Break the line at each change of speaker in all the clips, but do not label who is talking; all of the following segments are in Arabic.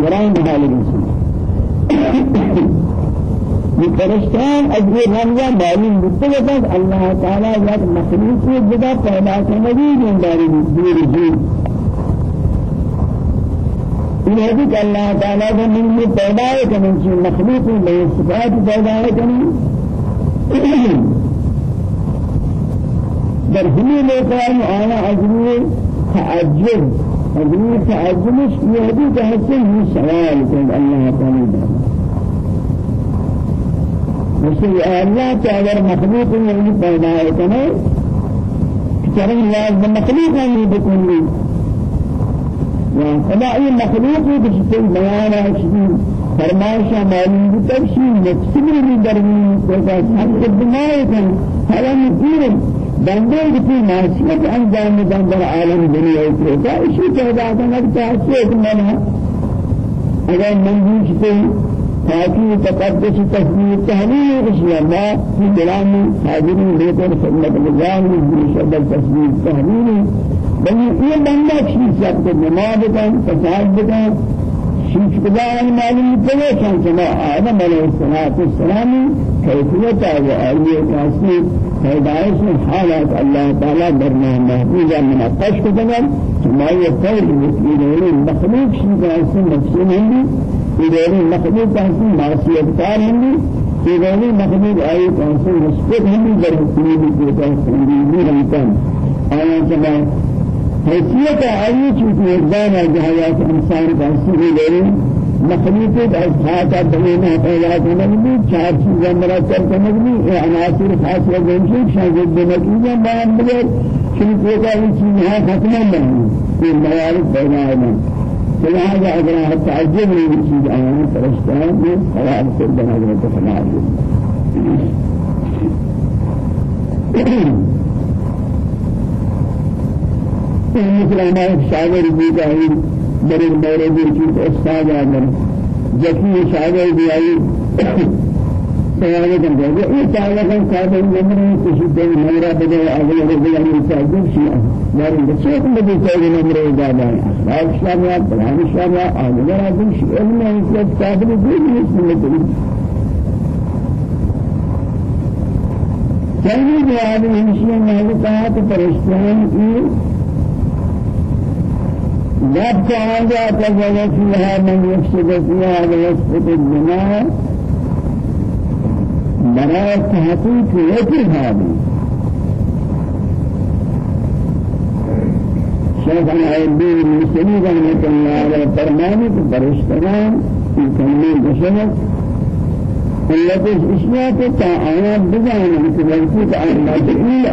دیگران حال رسول فرشتان از یہ رمضان معلوم بودتے ہیں اللہ تعالیٰ یک مخلوق کو جدا پیدا کرنے کی زنداری دور جی یہ بھی کہ اللہ تعالیٰ کو من میں پیدا ہے کہ مخلوق میں صفات پیدا ہے کہ در همه مقام آنا عزمی تعجب عزمی تعجبش یهدی که حسن هی سوال کن الله تعالی مثل الله تعالی مخلوق یعنی پیدا کنه چرا نیاز مخلوق یعنی بکنی یا خدا این مخلوقی که چیزی بیان هستی فرمایش معلوم بود تبشی نفسی می درمی که هر دنیای کن حالا میگیرم بندے کی معصیت انجام دن در عالم دنیا کے کا اسی پیدا کرنا چاہیے کہ میں اگر منجوش سے تاکہ تقدس تصویر اشیاء ما في كلام حاضرين لكن خدمت الجان من شد تصویر تحلیل. بل یہ بندہ شیء سب کو نماز کا فساد کا شیش کدان معلوم کرے کہ آدم علیہ السلام کیفیت ہے اور یہ پیدائش حالات الله تعالى برنامه محفوظة من القش كتبا ثم يقول إليه المخلوق شيء كأسن نفسه هندي إليه المخلوق كأسن معصية كار هندي إليه المخلوق أي كأسن رسپت هندي در حكمي بكتا هندي هندي آیا كما حیثیت آئی چوتی اقدام جہایات انسان کا حصی لے مخلوق از خاطر بنینا پیدا کنگی چار چیزیں مرتب کنگی عناصر خاص و جنشی شاگرد بنتیجہ بیان بگر چون کوتا این چیزها ختم نہیں یہ موارد پیدا ہے لہذا اگر تعجب نہیں چیز آیا فرشتان یہ خراب سے بنا گیا خراب مثل ہمارے شاگر بھی جاہل در این مورد چیز استاد آدم جکی شاگر بیایی سوال کرتے ہیں یہ چاہتا ہے کہ نمبر کسی دن میرا بدے اگلے بدے ہم چاہتے ہیں لیکن بچے کو بدے چاہتے نمبر زیادہ ہے اخلاق شامیا بلان شامیا اگلے آدم شیئر میں اس قابل بھی نہیں سنتے چاہیے کہ آدم ہمشیہ میں کہا کہ فرشتیان کی جب تعالى تزوج فيها من يفسد فيها ويسقط الدماء براء تحقيق هذه شيخ العيبين المسلمين رحمة الله على فرمانه فرشتنا في كلمة بشرة التي اشياء تعالى بجانب تعالى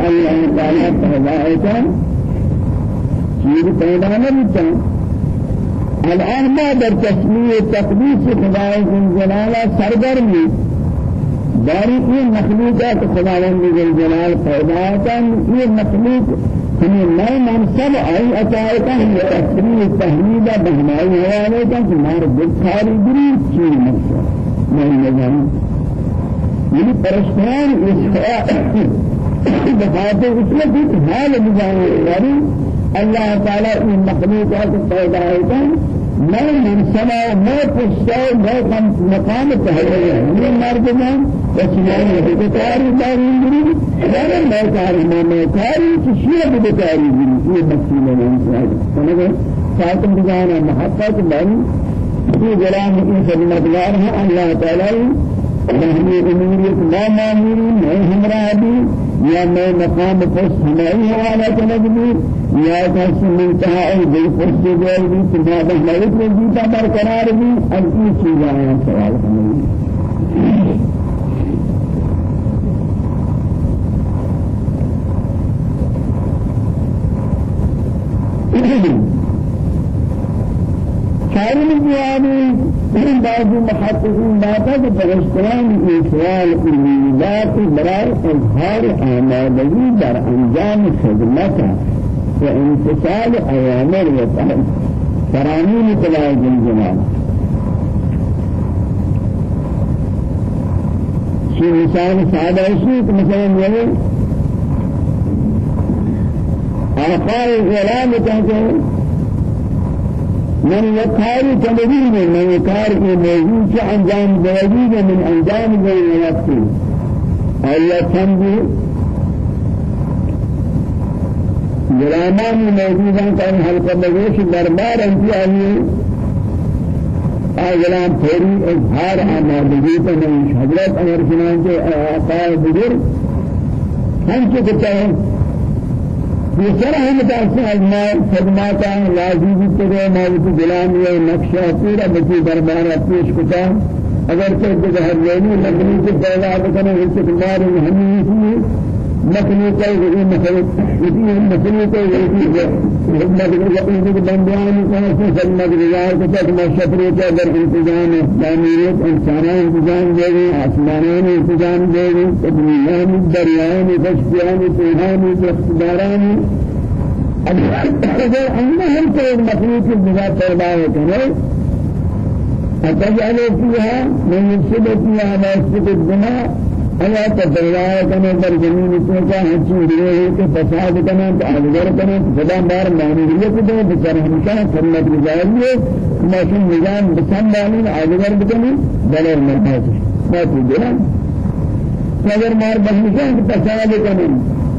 الله تعالى تهدائك چیز پیدا نبیتا الان ما در تسمیه تقدیس خدای جلال سرگرمی داری این مخلوقات خداوند جلال پیدا کن یہ مخلوق ہمیں نئے منصب آئی عطائے کا ہم تسمیه تحمیدہ بہنائی حوالے کا کہ مار بکھاری گری چیز منصب میں نظام. یعنی پرشتان اس بخاطر اس میں کچھ حال بجانے یعنی الله تعالى این مخلوقات پیدا ہے میں منصبہ میں پشتہ میں مقام پہلے یہ مرد میں وسیلہ ہے کہ تاری داری میری اگر میں کاری میں میں کاری کسی بھی کاری میری یہ مسئلہ ہے سمجھے ساتھ من في جلال این خدمت دار ہے اللہ ہمیں اموریت لا معمولی میں ہمراہ بھی یا میں مقام پس ہماری حوالہ کنگ بھی یا کس منتہا ای بے پس جوال بھی تمہارا ملک میں جیتا برقرار بھی اب یہ چیز آیا سوال کرنے شاعر الجوابي من بعض المحققين فرشتان کی سوال الیات برای اظہار آمادگی در انجام خدمت وانتصال اوامر وترامين تلاج الجمال شيء مثال سادة شيء مثلا يقول آقاء الغلام تهجر من يكاري تنبيه من يكار في انجام جوابي من انجام جوابي الله تنبيه غلامان موجودان كان حلقہ بگوش دربار انتی آئی غلام پوری اظہار آمادگی کا نہیں حضرت أمر چنانچہ آقا بزرگ۔ کہتا ہے سر ہم متاثر ازمائل خدماتا لازم ترے مالک غلام یہ نقشہ پورا بچی دربار پیش کتا. اگر تو ہر لینی لگنی سے پیدا کرنے اس کے بعد ہمیں مکنی کوي دې مثلا دې مثلا؟ کوي دې خدمت کوي دې بنديان کوي چې خدمت گزار کو ته مشفرے کے اگر انتظام تعمیرات انسانان انتظام دے آسمانان انتظام دے تدمیان دریان فشیان سیحان اقتداران اگر مخلوق پیدا ہوتے ہیں أتجعل فيها من يفسد فيها ما ایا تدریائے کنے در زمین سے کا ہنچی دیے کہ فساد کنے اگر کنے خدا بار مانیت دے بچار ہمیشہ سنت گزاری ہے ماشین نظام بسم بالین اگر بکنے دلر مرتاز ما تو دینا اگر مار بہنشہ فساد کنے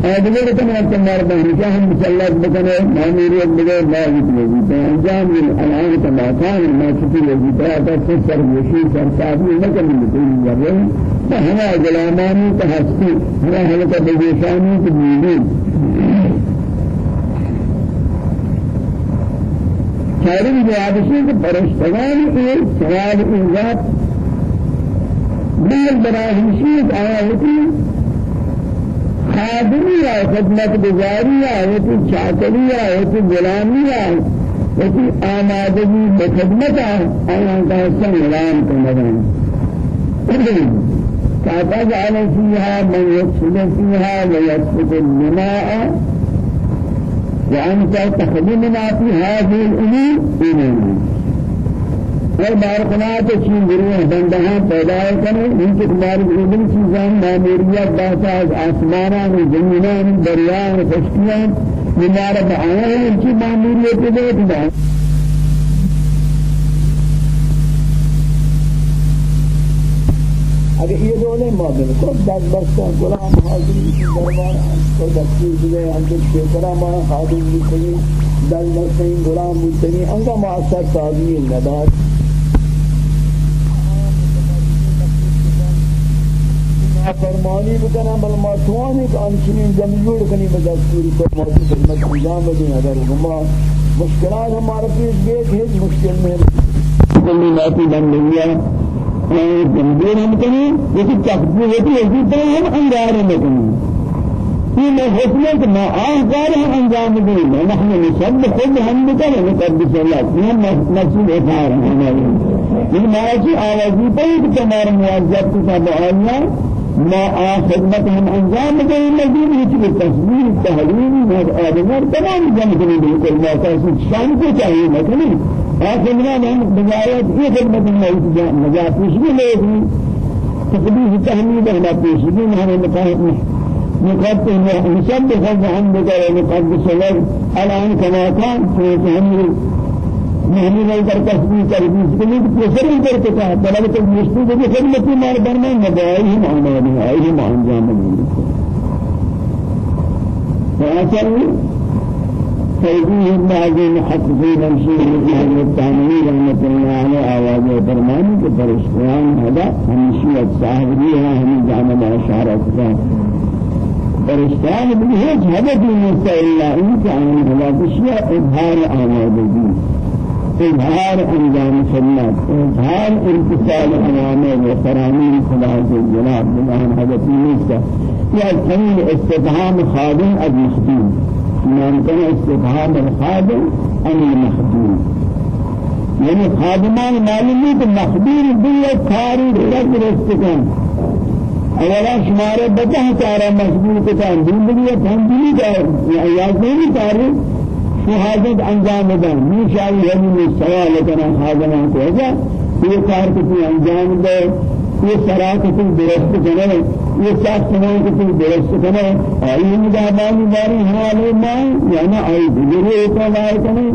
اگر کنے تمہار بہنشہ ہم مسلط بکنے مانیت بغیر لاجت لگی انجام الآن کما کان ما چتی لگی تا سر وشی سر صاحب نہ کرنے فهنا غلامانی تحسي. هنا هلك بجيشاني تبينين چاروں جوابشی کہ پرشتگان کے سوال ایجاد مال براہمشید آیا ہوتی خادمی یا خدمت گزاری یا ہوتی چاکری یا ہوتی غلامی یا ہوتی آمادگی بخدمت آیا کا حسن غلام کو مدن فتجعل فيها من يفسد فيها ويسفك الدماء وأنت تخدمنا في هذه الأمور إيمانا والبارقنات چین گروہ بندہاں پیدا کرنے ان کے تمہاری گروہ چیزان معمولیت باتا از آسمانان زمینان دریان و خشکیان نمارا بآیا ہے ان کی معمولیت دے اگر یہ دولے مادر کو دس بستا غلام حاضری کی دربار کو دستور دے انت شکرا ما خادم بھی کوئی دل بستا غلام بھی انگا معصر تعظیم ندار فرمانی بکنم، بل ما توانی که آنچنین جمع کنی به دستوری تو موتی خدمت انجام بدین. اگر ما مشکلات ہمارا پیش بیت ہیچ مشکل میں کلی ناتی بند ہوئی ہے جمعیر ہم کنی لیکن تخصیل ہوتی ہے، اسی طرح ہم انگار میں کنی یہ میں حسنت ما آنگار ہم انجام دیں نحن نسب خود ہم بکنی نسب اللہ. کی ہم مسئول اطار ہمیں یہ مارا کی آوازی پر ایک تمہارا موازیت کتا بہانیاں ما خدمت ہم انجام دیں مزید کہ تصویر تحلیل آدمار تمام جمع کریں بالکل ما شان کو چاہیے نہ آخر من بجایت یہ خدمت میں مجا پیشگی لے گی تقدیس تحمید إحنا پیشگی میں ہمیں نقاط نقاط نسب خلق عن بقر نقاط سلر الآن كما كان في تحمل مهنی نہیں کر تسبیح کر بیس کے لیے پروفر ہی کر کے کہا طلب تو مشتی جو خدمت مار برنا نبائی ہی معنی نہیں آئی ہی معنی جامع نہیں فاصل توجيه بعض المحققين المشير من التعمير رحمة الله عليه آواز فرمان فرشتیان هذا ہمشیت صاحبی ہے ہم جانب اشارت کا فرشتیان بھی ہے هدف من الا ان كان هذا اشیاء اظهار اظهار انجام خدمت اظهار امتثال اوامر و فرامین خدا جلال بمان هدف نیست یا تمام استفهام خادم از مخدوم. ممكن استفهام الخادم عن المخدوم. يعني خادمان معلومات مخدوم بالله كاري رد رستكن أولا شمار بچہ چارا مشغول کو تھا زندگی تھنجلی کا یا نہیں کاری شہادت انجام دیں نہیں شاہی ہے سوال کرنا خادمان کو ہے یہ کار کو انجام دے یہ سراغ کو درست کرے یہ ساتھ سنائے کو درست کرے آئی مدابانی باری حوالے مائیں یعنی آئی بزرگی کو لائے کرے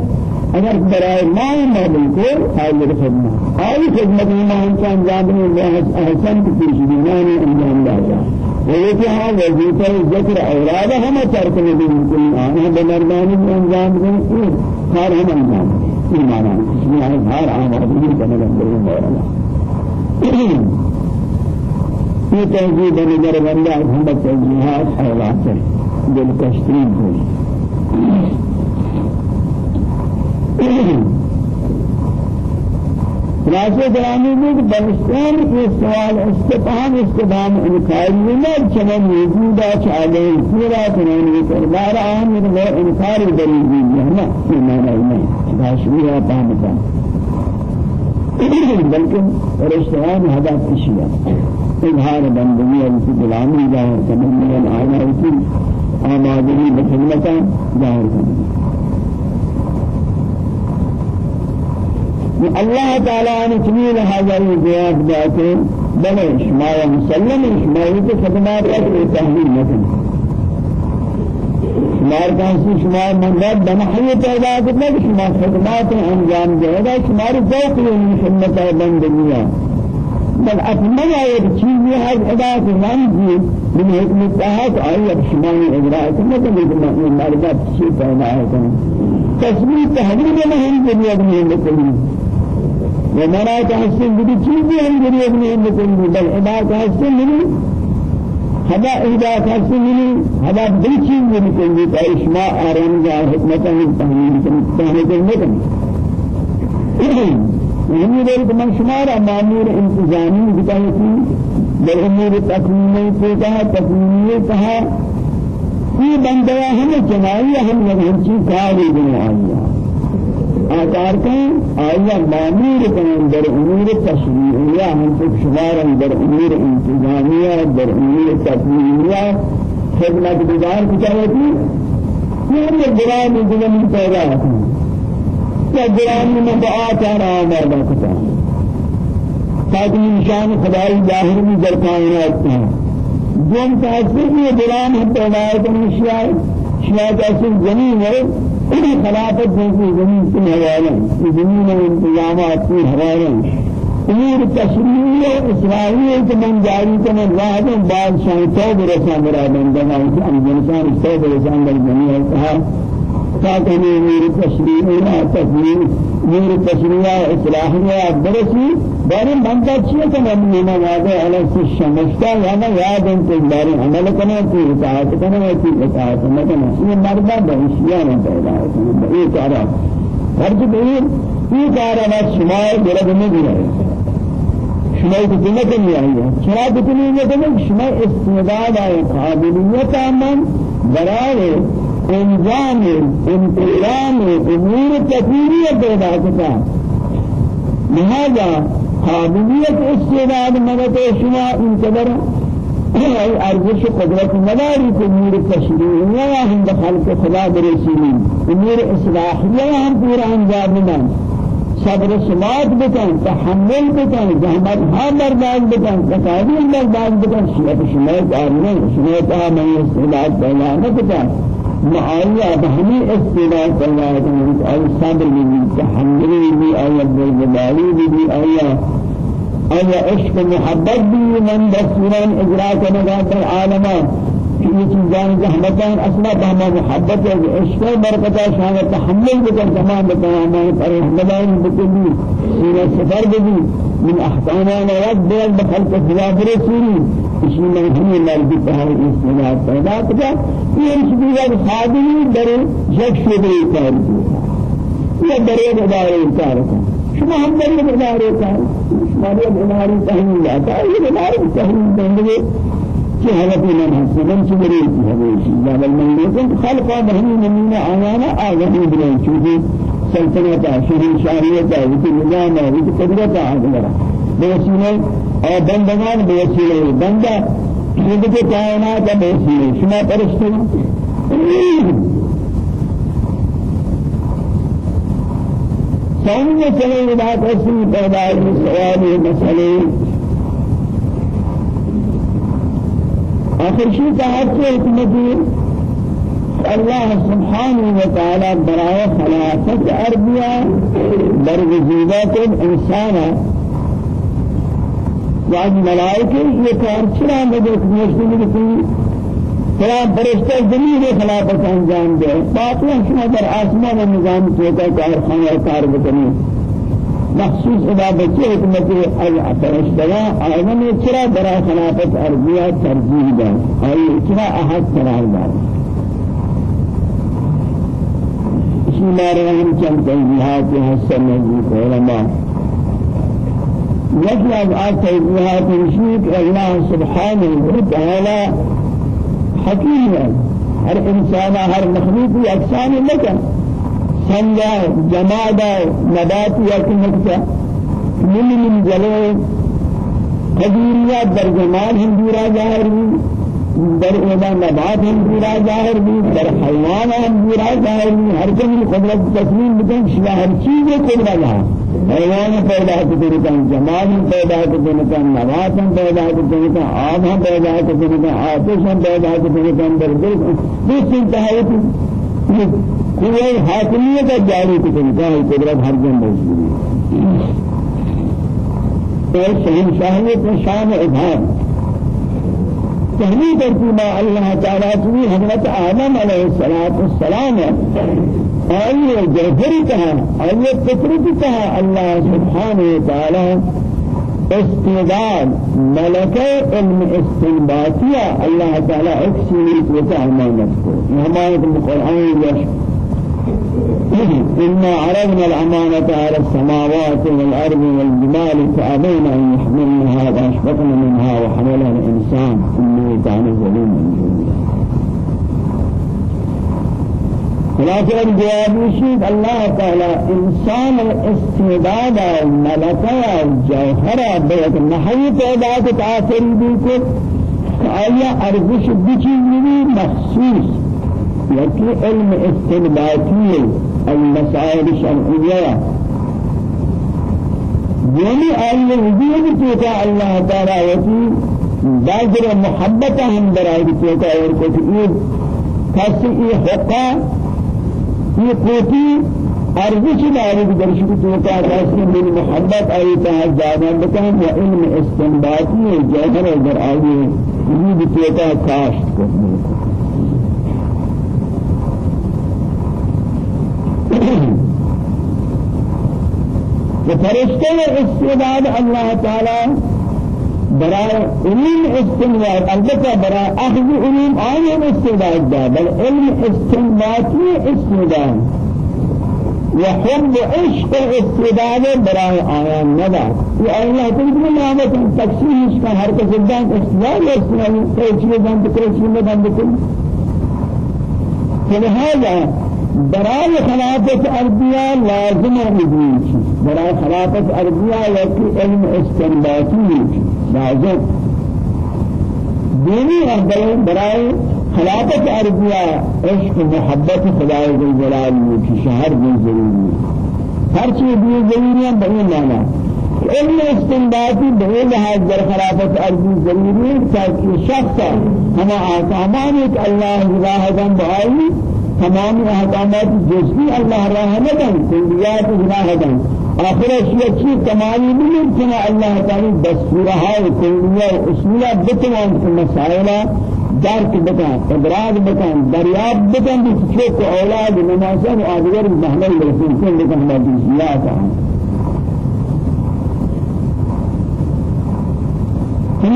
اگر برای ما ما بالکل حاضر خدمت. آئی خدمت ما انسان جانبی الله احسن کی پیش انجام دادا ویسے ہاں وظیفہ ذکر اوراد ہم ترک نبی بالکل آنا بمردانی انجام دیں۔ ہر ہم انجام یہ معنی اس میں ہر آمادگی کا نظر مولانا یہ تہذیب نظر بندہ ہم تہذیبات أولاد ہے دل تشریف ہوئی خلاصه کلامی بود بلستان کے سوال استفهام استفهام انکاری نہ چنن وجودا چالے پورا کنانی کردار عام میں انکار دلیل ہے نا معنی نہیں داشمیہ پامتا بلکہ رشتہان ہدایت اشیاء اظہار بندگی اور غلامی ظاہر کرنے میں آنا کی آمادگی بخدمتا ظاہر کرنے الله تعالى نے تميل هذا الجواب ذاته. بل شما مسلم شما خدمات کا تحلیل مثلا. شمار کانسی شما مندد بنحی پیدا کرنا کہ شما خدمات انجام دے گا شمار ذوق یہ خدمت بندگیاں بل أتمنى يرتشيني هذا أداة منزل من حكمة تهات أي شمال إجراء كما تقول من معرفة شيء فهنا تسمية تحرير مهم دنيا من المسلمين ومنا تحسن بدي چیزی ہم دنیا میں نکلی بل ادا تحسن نہیں ہدا ادا تحسن نہیں ہدا بڑی چیز میں نکلی تو اشماء آرام جا حکمت ہے تحلیل کرنے کرنے کرنے یعنی دیر کہ من شمار امامور انتظامی بتائی تھی در أمور تقویمی کو کہا تقویمی کہا یہ بندہ ہمیں جنائی ہم لوگ ہم چیز کاری آئیہ آکار کن آیا معمول کن در امور تشریعیہ ہم تک شمارا در امور انتظامیہ در امور تقلیمیہ خدمت گزار یہ ہم یہ گرام دلمی پیدا ہے۔ یا گرام مبعات آرام آدھا کتا تاکہ نشان خدای ظاہر میں در کائنات جو ہم تحصیل یہ گرام ہم پیدا کہ شیعہ شیعہ تحصیل زمین ہے۔ خلافت جیسی زمین کی حوالے زمین انتظامات کی حوالے أمور تشریعی اسرائیلی کے من جاری کے من راہ بادشاہ تو برسان برا بندنا انسان تو برسان در دنیا کہا تاکہ امور تشریعی تشریعی امور تشریعی اصلاحیہ برسی بارے بندہ چیئے کہ ہم نے نوازے علیہ سے شمشتا یا نہ یاد ان کے بارے عمل کرنے کی اطاعت کرنے کی اطاعت نہ کرنا یہ مردہ بہشیاں نہ پیدا ہے یہ کارا. ہر جو یہ یہ کارا بس شمائے گرد میں بھی ہے شمائے کی قیمت نہیں آئی ہے شمائے کی قیمت نہیں ہے شمائے استعداد آئے قابلیت آمن برائے انجام انتظام امور تکویریت پیدا کرتا لہذا قابلیت استعداد مدد شما انتظر. ای ارزش قدرت مداری کو نور تشریعی یا ہم خلق خدا برسیلی نور اصلاحیہ ہم پورا انجام دیں صبر سماعت بکن تحمل بکن زحمت ها برداشت بکن تقابل برداشت بکن شیعت شمایت آرنے شمایت آمین استعداد پیدا نہ بکن معاوية بهمي استدعاء الله تعالى أي صبر بي تحمل بي أي الجبالي بي أي أي عشق محبت بي من دستوران إجراء كنغات العالمان یہ چیزان زحمتان أصلا بہما محبت ہے عشق برکتہ شان تحمل بکن تمام تمام پر احمدان بکلی سورہ سفر بھی من احکامان رب بخلق خلاف رسولی اسی میں ہمیں مرضی پہاڑ استعمال پیدا کیا یہ اس کی خادمی در یک شبری کار یہ درے ادارے کار شما ہم درے ادارے کار ہمارے ادارے تحلیل آتا ہے یہ ادارے تحلیل دیں کہ حالت میں نہ سبن شبری کی ہے یہ بل من لیکن خلق بہنی نمونہ آیانا آگہی بلیں چونکہ سلطنت شہر شاریت ہے وہ نظام ہے وہ قدرت ہے بوسیلے اور بندگان بوسیلے بندہ خود کے کائنات بوسیلے شما پرشتے سامنے چلے بات ایسی پیدا سوال مسئلے آخر شيء تعرف حكمتي الله سبحانه وتعالى براء خلافة أرضيا برغزيبات الإنسان بعد ملائكة يكار شرا مجد مشتمل في فلا فرشتہ زمین خلافت انجام دے۔ باقی شما در آسمان نظام چوکا کار خانہ کار بکنی۔ مخصوص ادا بچے حکمت فرشتہ آئین چرا برا خلافت ارضیہ ترجیح دا آئی چرا احد قرار دا بسم الله الرحمن الرحيم تنبيهات حسن نزيك يجب أن تنبيهات نشيك الله سبحانه وتعالى حكيم ہے ہر إنسان ہر مخلوق یکسان لکن سنجا جماد نبات نکتا من من جلو. قدیریات در جمال ہم دورا ظاہر بھی در ادا نبات ہم دورا ظاہر بھی در حیوان ہم دورا ظاہر بھی ہر کمی قدرت تسلیم بکن شبہ ہر چیز قدرت ظاہر حیوان پیدا کرتے ہیں جمال پیدا کرتے ہیں نبات پیدا کرتے ہیں آب پیدا کرتے ہیں آتش پیدا کرتے ہیں اندر دل اس انتہائی کوئی حاکمیت جاری کرتے ہیں قدرت ہر جن موجود ہے شہنشاہیت شان ابہام تحمید کرتی اللہ تعالیٰ کی حضرت آدم علیہ السلام آئیے جوہری کہا آئیے فطرت کہا اللہ سبحانہ وتعالی استعداد ملکہ علم استنباطیہ اللہ تعالی اکسیلیت وتعمانت کو ہمارے القرآن يشكر إنا عرضنا الأمانة على السماوات والأرض والجبال فأبين أن يحملنها وأشفقن منها وحملها الإنسان. إنه كان ظلوما خلاصة الجواب يشيد الله تعالى إنسان الاستعداد الملكة الجوهرة بيت النحي تعداد تأثير بيكت آية أرزش بچيزي مخصوص. يكي علم استنباطي المسائل الشرعية. جميع آية وجود توقع الله تعالى وكي داجر محبة هم برائد توقع وركتئين كسي حقا یہ کوٹی ارزش داری کی درش راستہ من محبت آئی تا زیادہ بکن و علم استنباطی جوہر در آئی یہ کو فرشتے استعداد اللہ تعالی برای علم استنباط البته برای اخذ علم آن استنباط دا بل علم استنباطی استنباط. وحب عشق استعداد برای آیان ندا یہ اللہ تعالی نے نعمت تقسیم اس کا ہر کو زندان استعداد استعداد کوئی چیز بند کوئی چیز بند فلهذا برای خلافت ارضیہ لازم ہے برای خلافت ارضیہ یکی علم استنباطی لازم. دینی افضل برای خلافت ارضیہ عشق محبت خدای ذل جلال کی شہر بھی ضروری ہر چیز بھی ضروری ہے بہی مانا علم استنباطی بہی لحاظ در خلافت ارضی ضروری ہے تاکہ شخص ہم آسامان ایک اللہ راہ بہائی تمام احکامات جزئی اللہ راہ ندن کلیات راہ دن آخر اشیاء چی کمالی نہیں اللہ تعالی دستورها و کلیہ اصولہ بتوان کی مسائل درک بکن ادراج بکن دریاب بھی کو أولاد نمازن و آدگر محمل رسول کن بکن مجلسیات ہیں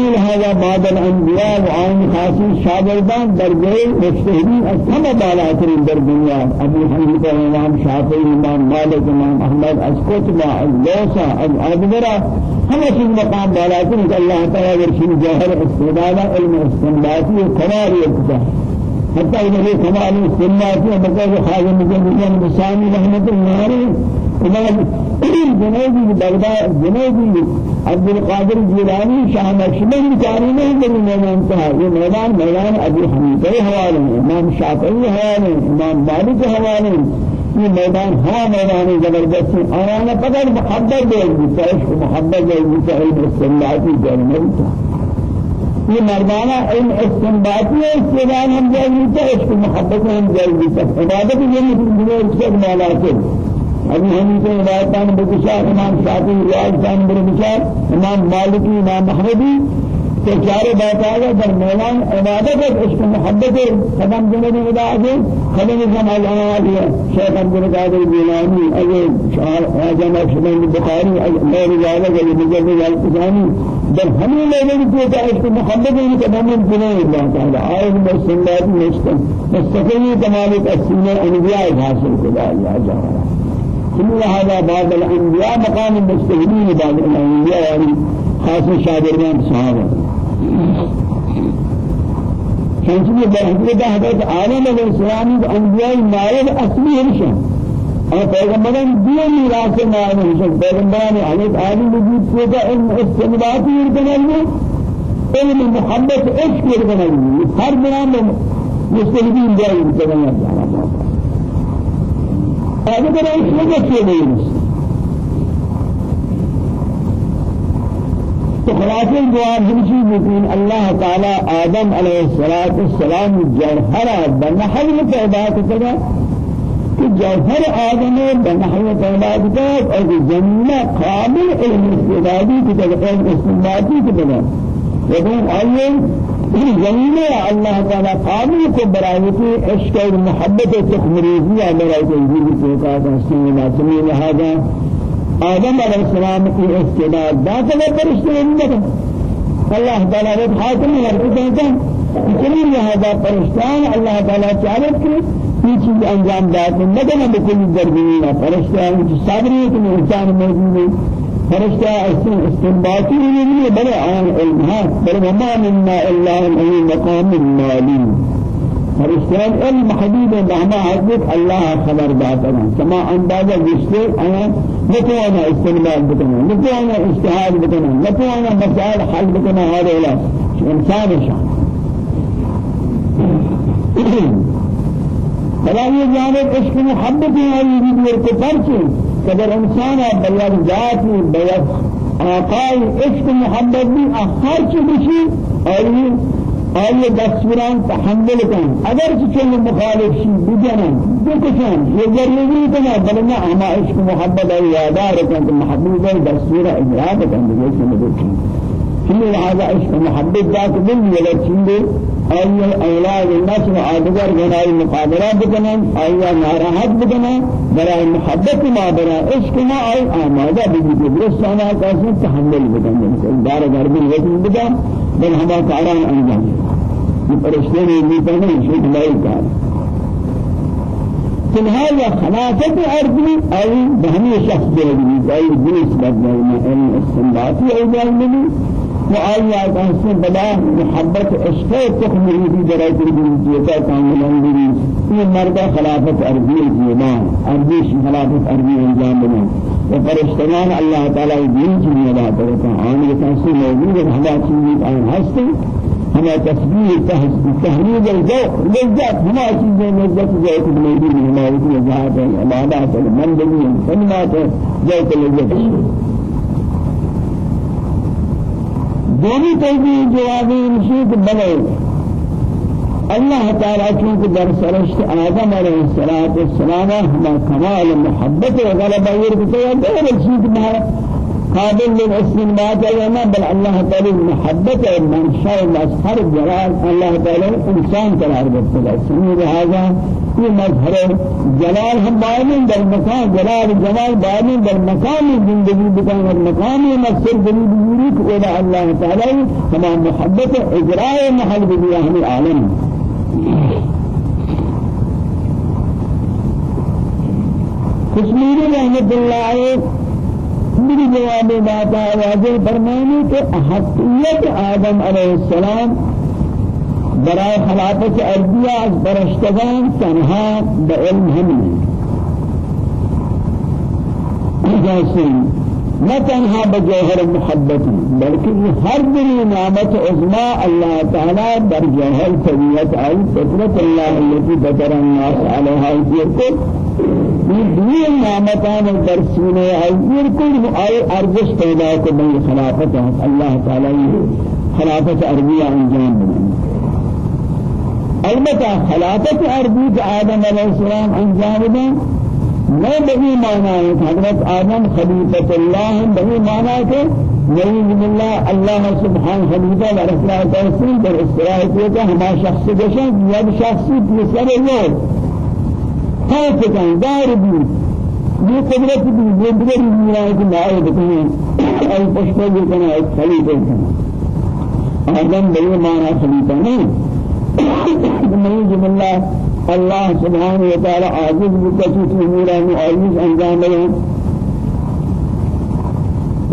همین هذا بعد الأنبياء وعين خاصي شاگردان درجه مجتهدين أسهم بالاترين در دنيا أبو حنيفة إمام شافعي إمام مالك إمام أحمد أسكتبا اللوسا الأدبرة هم شيء مقام بالاترين الله تعالى ورشين جوهر استدادة علم استنباطي وقرار يبتدأ حتى إذا هي كمال استنباطي وبقى خازن مجمع بسامي رحمة الله إمام جنوبی بغداد جنوبی عبد القادر جیلانی شاہ نقشبند کاری نہیں بنی میدان تھا یہ میدان میدان ابو حنیفہ حوالے إمام شافعی حوالے إمام مالک حوالے یہ میدان ہوا میدان زبردست. آنا فقط محبت دے گی عشق محبت دے گی علم السلاتی جنوب تھا یہ مردانہ علم استنباطی ہے استدان ہم جائے لیتا ہے اس کو محبت ہم جائے لیتا ہے عبادت یہ نہیں ہے اس کے مالات ہے ابھی ہم سے روایتان بکشار امام شافعی روایتان بکشار امام مالکی امام محمدی کہ چارے آگا در میدان عبادت ہے اس کو محبت قدم جنبی بدا آگے قدم جمال آگے شیخ عبد القادر جیلانی اگر آجام اشبان بخاری غیر ذالک اگر مجرد القزانی در ہمیں لوگوں کو کہ اس کو محبت کہ ہم جنہیں اللہ تعالی۔ آئے بسنات مستقلی کمال السنہ انبیاء حاصل کلا اللہ جل كل هذا بعد الأنبياء مقام المستهدين بعد الأنبياء يعني خاصة شاگردان صحابة. چنانچہ بحضرت حضرت علیہ السلام انبیاء نائب اصلی ہمشن اور پیغمبران دیو میراث نائب ہمشن پیغمبران حضرت آدم وجود سے کا علم استنباطی ارکنائی علم محبت عشق ارکنائی ہر بنا میں مستهدین جائے۔ ارکنائی هذا كده إيش وجه شيء تو خلاصہ جواب ہمشی بکین اللہ تعالی آدم علیہ الصلوۃ والسلام جوہر بنحو پیدا کرتا کہ جوہر آدم بنحو پیدا کرتا اور جنہ قابل علم استعدادی کی طرف استنباطی کی طرف لیکن آئیے زمینه الله تعالى قابل کو برائے کی عشق اور محبت و تخمریزی برائے کو کا تحسین زمین هذا آدم علیہ السلام کی استعداد داخل فرشتے نہیں اللہ تعالی نے حاکم ہے کہتے ہیں زمین هذا فرشتان اللہ تعالی چاہت کہ یہ چیز انجام داتے نہ بکل دربین فرشتان صبر ہے کہ انسان موجود ہے۔ فرشتہ استنباطی نہیں بڑے عام علم ہے بل وما منا الا من مقام المالي فرشتہ علم حدود مهما حدود الله خبر داتا كما اندازہ جسے آنا نتوانا استنباط بکنا نتوانا اجتهاد بکنا نتوانا مسائل حل بکنا هذا لا انسان شان۔ فلا یہ جانب عشق محبت ہے یہ قدر انسان بیاد ذاتی بیاد آقای عشق محبت بھی ہر چیز بشی اور یہ یہ دستوران تحمل کن اگر چون مخالف شی بجنن بکشن. یہ جرمی کنا بلنا ہما عشق محبت ہے یادار کن محبوب ہے دستور اجرا کن جیسے مدد كل هذا عشق محبت ذات من ولا چیزیں أي أولاد الناس وعادگر بنائی مقابلہ بکنن آیا ناراحت بکنن برای محبت ما برای عشق ما آئی آمادہ بھی کہ درستانا کسی تحمل بکنن دار گھر میں وزن بکن بل کاران انجام. یہ پرشتے نے بھی پہنے شد لائی تنهاية خلافة أرضي أي بهمي شخص جلدي أي جنس بدنا علم السنباتي أي جلدي وآيات أنسان بلا محبت عشق في درجة الجنسية كاملا لدي في مرد خلافة أرضي الجيمان أرضيش خلافة أرضي انجام بنا وفرشتمان الله تعالى دين جميع لا تركا آن يتنسي موجود هذا چیزی آن هستی ہما تسبیح تحریر الذوق لذت ہما چیزیں لذت ذوق بنیدی ہما وجود ذات عبادات المندگی ذوق لذت. دونی توجیہ جوابی مشید بلے۔ اللہ تعالیٰ چونکہ در سرشت آدم علیہ السلام ہما کمال محبت وغلبہ ورکتے ہیں دور چیز قابل للاستنباط وما بل الله تعالى محبة من شاء مظهر جلال. الله تعالى إنسان قرار دیتا سمي هذا في مظهر جلال هم باين در مكان جلال جمال باين در مكان زندگی بکن. در مكان مقصد جديد يريد إلى الله تعالى كما محبة إجراء محل بيان العالم کشمیری رحمت اللہ میری جواب باتا واضح فرمانی کہ حقیت آدم علیہ السلام برای خلافت ارضیہ از برشتگان تنها بعلم ہمیں جیسے نہ تنها بجوہر محبت بلکہ ہر دنی نعمت عظمى الله تعالى در جوہر طبیعت آئی فطرت اللہ التي بطر الناس عليها یہ نعمتان در سینے حضور کل آئے ارزش پیدا کو بھئی خلافت اللہ تعالی خلافت عربیہ انجام بدیں البتہ خلافت عربی کا آدم علیہ السلام انجام دیں میں بہی معنی ہے۔ حضرت آدم خلیفت اللہ بہی معنی ہے کہ نعوذ باللہ اللہ سبحان خلیفہ و رسول اللہ تحسین در استراح کیا کہ ہما شخص گشن یا شخصی پیسر لوگ خاص کن دار بھی۔ یہ قدرت بھی یہ دیگر میرا کہ نائے بتائیں اور پشتہ یہ کنا ایک خلیفہ کنا آدم بہی معنی خلیفہ نہیں۔ نعوذ الله سبحانه وتعالى عاجز بكثير أمورا معيز أنجام له.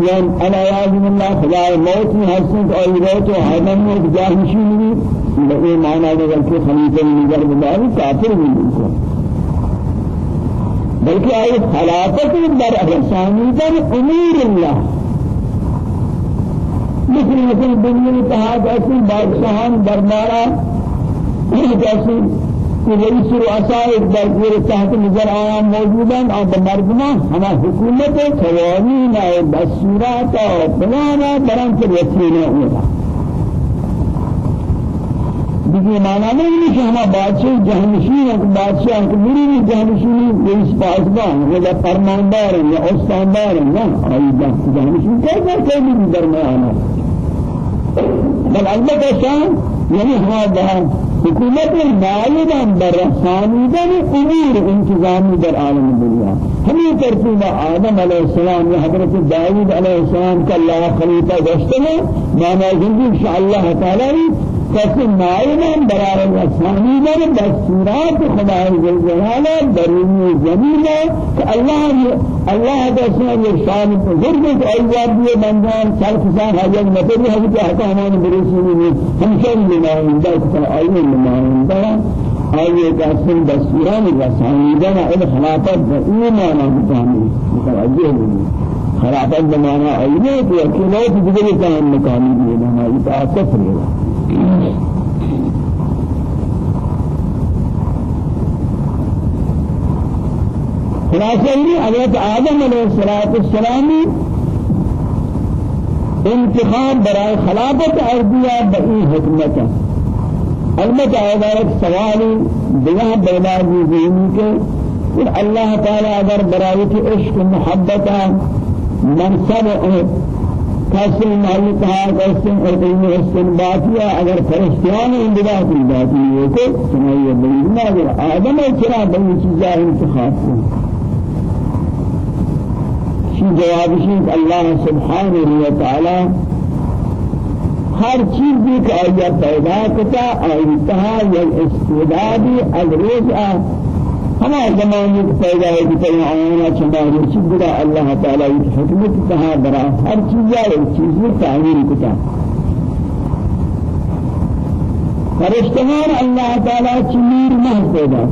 يعني أنا يعلم الله خدا الموت من حسنك أي موت وعدم موت جاهشين بقي معنى ذلك خليفة من جرب الله كافر من الإنسان بلکہ آئی خلافت در رسانی در امور اللہ. مثل مثل دنیا اتحاد ایسی بادشاہان دربارہ جیسے کہ رئیس رؤساء در تحت نظر آیا موجودان اور مردما ہما حکومت قوانین اور دستورات اور پلانا بران کے رسینے ہوگا دیکھیں معنی نہیں کہ ہما بادشاہ جہنشین ہے کہ بادشاہ ہے کہ میری بھی جہنشین رئیس پاسبان یا فرماندار ہیں یا استاندار ہیں نا آئی جہنشین کیسا کوئی بھی درمیان ہے بل شان یعنی ہما حکومت نائبان بر رسانیدن امور انتظامی در عالم دنیا ہمیں ترتیب آدم علیہ السلام یا داود علیہ السلام کا اللہ خلیفہ گشتے ہیں مانا زندگی انشاءاللہ تعالی کسی نائمان برار رسانیدن دستورات خدا جلالہ درونی زمین کہ اللہ اللہ تعالی یہ شان بزرگ ہے ایواب یہ بندان سال کسان حاجت مطلب ہے کہ حکامان برسولی میں ہمشہ نمائندہ کتا آئین نمائندہ آئیے قسم دستوران رسانیدن إلى خلافت بإيمانا متعامل متوجه لدي خلافت بمانا آئینے کہ اکیلو کی جگہ کام مقامی دینا ہماری تعاقف رہا خلاصہ یہ حضرت آدم علیہ الصلوۃ والسلام انتخاب برائے خلافت ارضیہ بئی حکمت البتہ ایک سوال دیہ بینا دی کہ اللہ تعالی اگر برائے کی عشق محبت منصب کسی مالی کہا کسی ارتین استنباطیا اگر فرشتیان اندباط باطی ہے تو سنائیے بلیدنا اگر آدم چرا بلی چیزا انتخاب کو شی جواب شیخ اللہ سبحانہ و تعالی ہر چیز کہ آیا پیدا کتا آئیتها یا استعدادی از روز ہما زمانے پیدا ہے کہ آنا چمارے چیز بڑا اللہ تعالی کی حکمت کہا برا ہر چیز ہے چیز میں تعمیر کتا. فرشتگان اللہ تعالی چمیر مہ پیدا.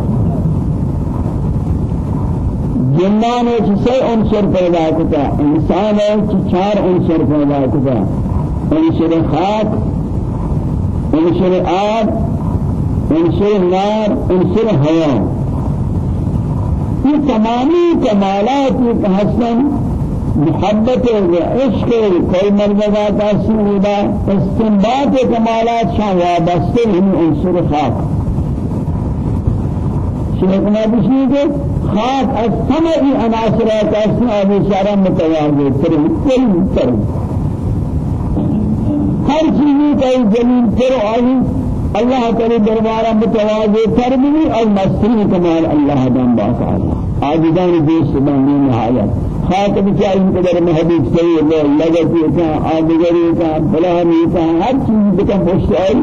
جنان ہے سے عنصر پیدا کتا انسان ہے چار عنصر پیدا کتا. عنصر خاک عنصر آب عنصر نار عنصر ہوا یہ تمامی کمالات حسن محبت و عشق کوئی مرزبہ تاسیدہ استنباط کمالات شان وابستے ہیں عنصر خاک. شیخنا بشی کہ خاک از سمعی عناصرات اصلی آبی شارہ متواضع ترین کل تر ہر چیزی کا جلیل تر آئی الله تعالى دربارا متواضع تربي اور مستری کمال اللہ دان باقاعدہ عاجزان دوست بندی نہایت خاطب چاہیے قدر محبوب صحیح ہے لگتی کا آدگری کا فلانی کا ہر چیز کا مشعل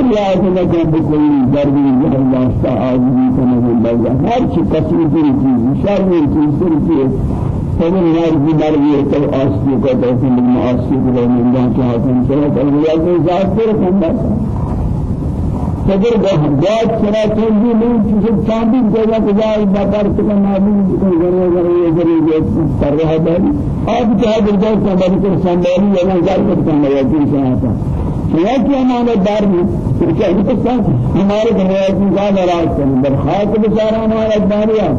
اللہ تعالی کا بكل دربی یہ واسطہ عاجزی کا نظر لگا ہر چیز کثیر چیز شر چیز چیز فمن نار کی مرضی تو آستی کو تو من آستی کو من جان کے ہاتھ سے اللہ کے ذات پر صدر بہت سنا چل بھی نہیں کسی چاندی جگہ گزار بازار سے معلوم کو گرے گرے گرے کر رہا ہے۔ اب کیا درجہ سمجھ کر سنبھالی ہے کر کر میرا دل سے آتا کیا کیا ہمارے دار میں؟ کیا ہندوستان ہمارے گھر میں کیا ناراض کریں درخواست بچارا ہمارا داریا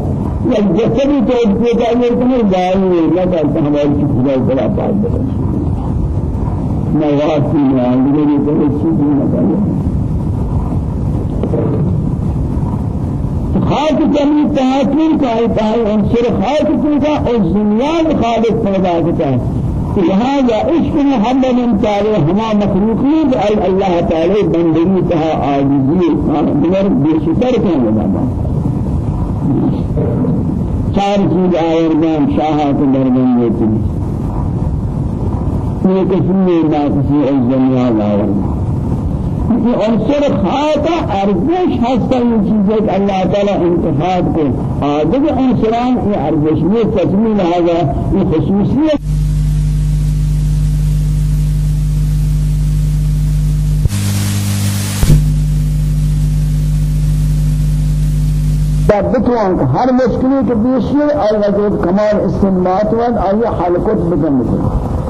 یا جیسے بھی تو چاہیے تمہیں دار میں لگا ہماری خدا بڑا پاس میں واسطے میں تو خاک کمی تحقیل کا ہے عنصر خاک کمی کا اور زمیان خالق پیدا کرتا ہے لہذا عشق محمد انتارے ہما مخلوقین اللہ تعالی بندگی تہا آجزی مگر بے شکر کن لگا چار چیز آئردان شاہات دربن لیتی یہ کسی ناکسی الزمیان آئردان کہ عنصر خاطہ ارزش ہستا یہ چیزیں کہ اللہ تعالی انتخاب کو آدھگ عنصران یہ ارزش میں تجمیل آگا یہ خصوصیت بتوان ہر مشکلی کے بیشی اور وجود کمال استنباط ود آئی حلقت بکن بکن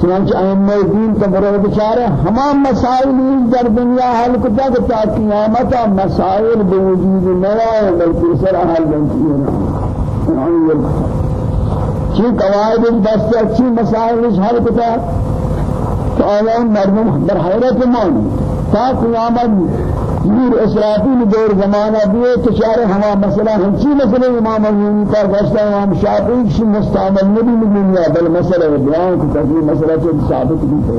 چنانچہ ائمہ دین کا برای بچارے ہمان مسائل در دنیا حل کتا کہ تا قیامت مسائل بوجود نہ آئے بلکہ سر حل بنتی ہے چی قواعد بس اچھی مسائل حل کتا تو آیا مردم در حیرت مانی تا قیامت نور اسرافیل دور زمانہ دیے تو چارے ہما مسئلہ ہنچی مسئلہ امام المومنی کا گشتا امام شافعی کی مستعمل نبی دنیا بل مسئلہ بیان کو تفسیر مسئلہ سے ثابت بھی ہے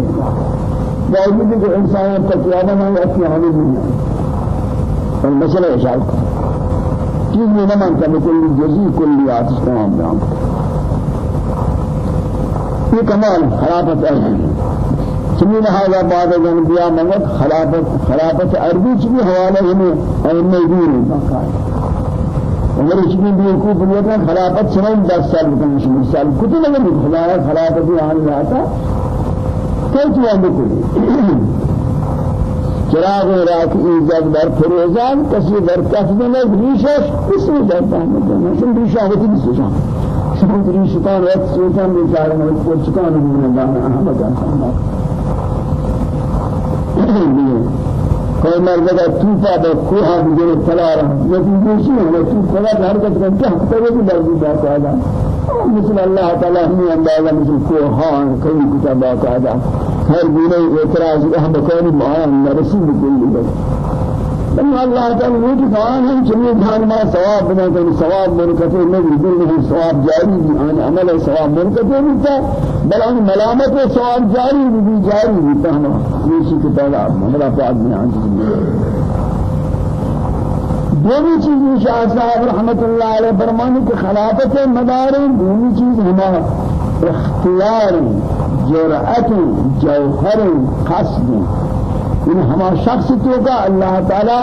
باوجود کہ انسان تقیادہ میں اپنی حالی نہیں۔ ہے مسئلہ اشارت چیز میں نمان کا بکل جزی کلیات تمام بیان یہ کمال خرافت ہے سمين هذا بعد الأنبياء مغت خلافة خلافة أرضي شبه حوالة هم أئمة دين عمر شبه بيكو بنيتنا خلافة سنين دس سال بكم شبه سال كتير لگے خلافة خلافة دي آن جاتا كيف يعمل چراغ رات ایجاد بر فروزان کسی در کفن میں ریشش اس میں جاتا ہے مثلا ریشہ ہوتی بھی سوچا سمجھ ریشتان وقت سوچا بیچارے میں کو چکان ہونے والا احمد جان کوئی مرد کا توفا بے کوہ بجے چلا رہا لیکن دوسری ہے تو فلا حرکت کرتے ہیں تو بھی درجی بات آدا مثل اللہ تعالی ہم اندازہ مثل کوہان کئی کتابات آدا ہر گنے إعتراض ہم بکونی معان رسول کلی بس بل الله تعالى وجه كان هم جميع دان ما ثواب بنا كان ثواب منقطع نہیں دل نہیں ثواب جاری بھی ان عمل ثواب منقطع نہیں تھا بل ان ملامت ثواب جاری بھی جاری بھی تھا یہ کی تعالی ہمارا پاک میں آن دومی چیز شاہ صاحب رحمت اللہ علیہ فرمانے کہ خلافت مدار دومی چیز ہمارا اختیار جرأت جوہر قصد إن ہما شخص تو کا اللہ تعالی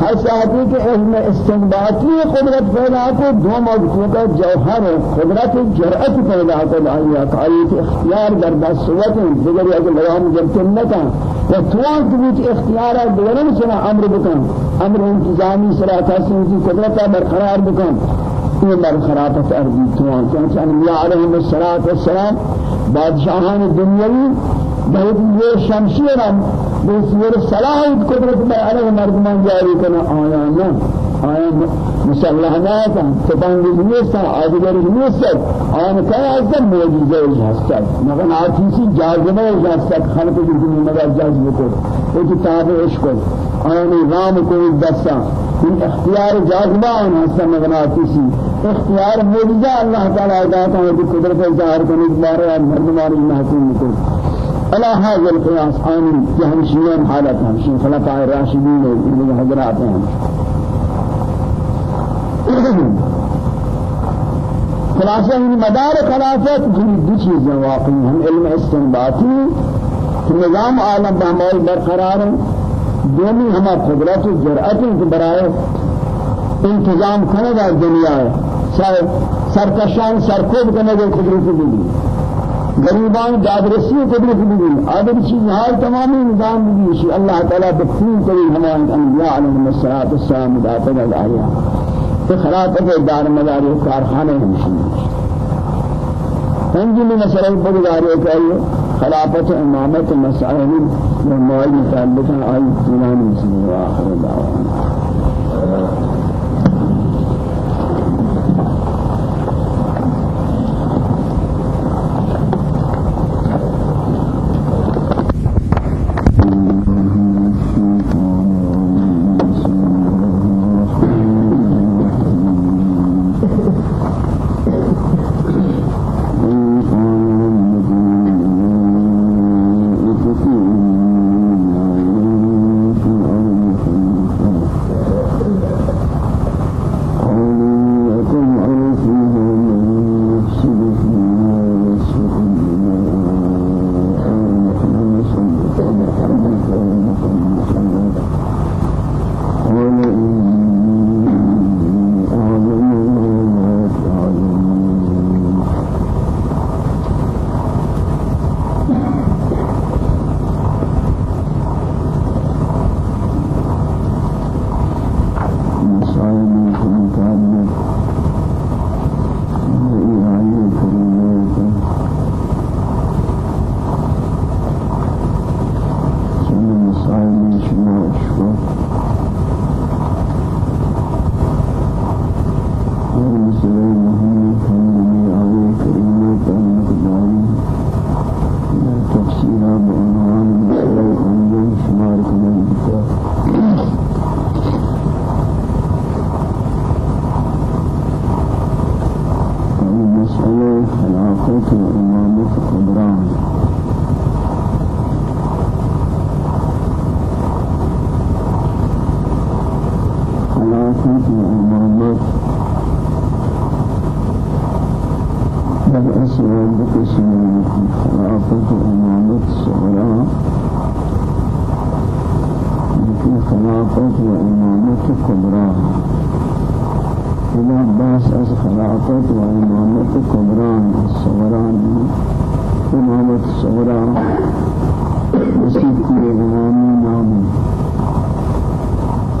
حسابی کے علم استنباطی قدرت پیدا کو دو موضوع کا جوہر قدرت جرأت پیدا کو تعالی کے اختیار در بسوت دیگر اگر لوام جب سنتا و توان کی اختیار دیگرن سنا أمر بکن. أمر انتظامی صلاح کی قدرت برقرار بکن. یہ برخرافت ارضی توان چنانچہ انبیاء علیہم السلام بادشاہان دنیاوی بہت یہ شمشیر ہم بسیر صلاحیت قدرت میں علیہ مردمان جاری کرنا آیا نا آیا مسلح ناتا تبانگیز نیستا آدگر نیستا آیا کیا ازدر موجزہ اجھاستا مگر آتیسی جازمہ اجھاستا خلق جنہی مگر جازم کو وہ کتاب عشق آیا نظام کو دستا ان اختیار جازمہ آن ہستا مگر آتیسی؟ اختیار موجزہ اللہ تعالی عداتا ہے قدرت ظاہر کرنے کے بارے مردمان على هذا القياس آمين جهل شيئا حالتهم شيء خلفاء الراشدين من حضراتهم خلاصہ ان مدار خلافت دو چیزیں واقعی ہم علم استنباطی کہ نظام عالم بہمول برقرار ہے دونی ہما قدرت و جرأت کے برائے انتظام کرنے دنیا ہے. سرکشان سرکوب کرنے گا قدرت بھی غریبان دادرسی قدرت بھی آدم چیز حال تمامی نظام بھی شی اللہ تعالی بخون کری ہمان انبیاء علیہم الصلوۃ والسلام داتا الآیا کہ خلافت دار مدار کارخانے ہمشی ہنجی میں مسئلہ برداری کہ خلافت امامت مسائل موال متعلقہ آئی تنان مسلم آخر دعوانا. وإمامة كبرى الصغرى إمامة الصغرى وسيكون إمامي نامي.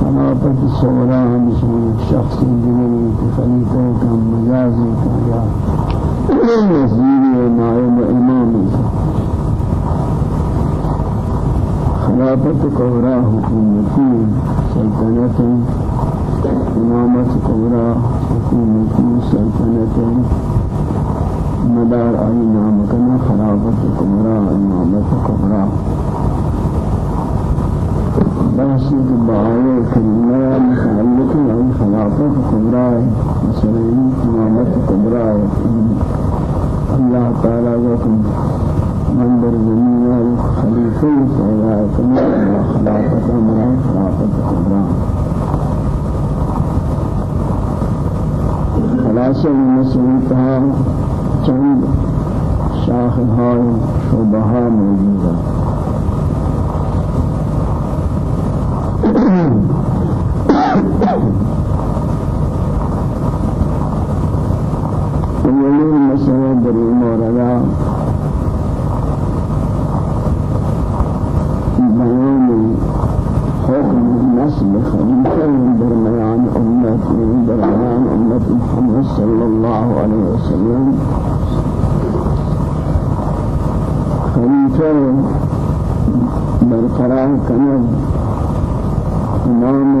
خلافة الصغرى بسم شخص جنري خليفة كم مجازي كم نزيل نائب إمامي. خلافة كبرى حكومتي سلطنة. إمامة كبرى حكومتي سلطنة. مدار أي نامكنا خلافة كبرى إمامة كبرى بحثی کے بآئے کریمہ متعلق ہے خلافت کبرا مثلا امامت کبرا اللہ تعالیٰ کو منبر زمین خلیفہ پیدا کرنا خلافت امرا خلافت کبرا خلاصہ مسئلتها چند شاخهای شبهها موجود أولين مسألة دري موردا بيان حكم نسل خليفة درميان أمة درميان أمة محمد صلى الله عليه وسلم خليفة برقرار كنب امام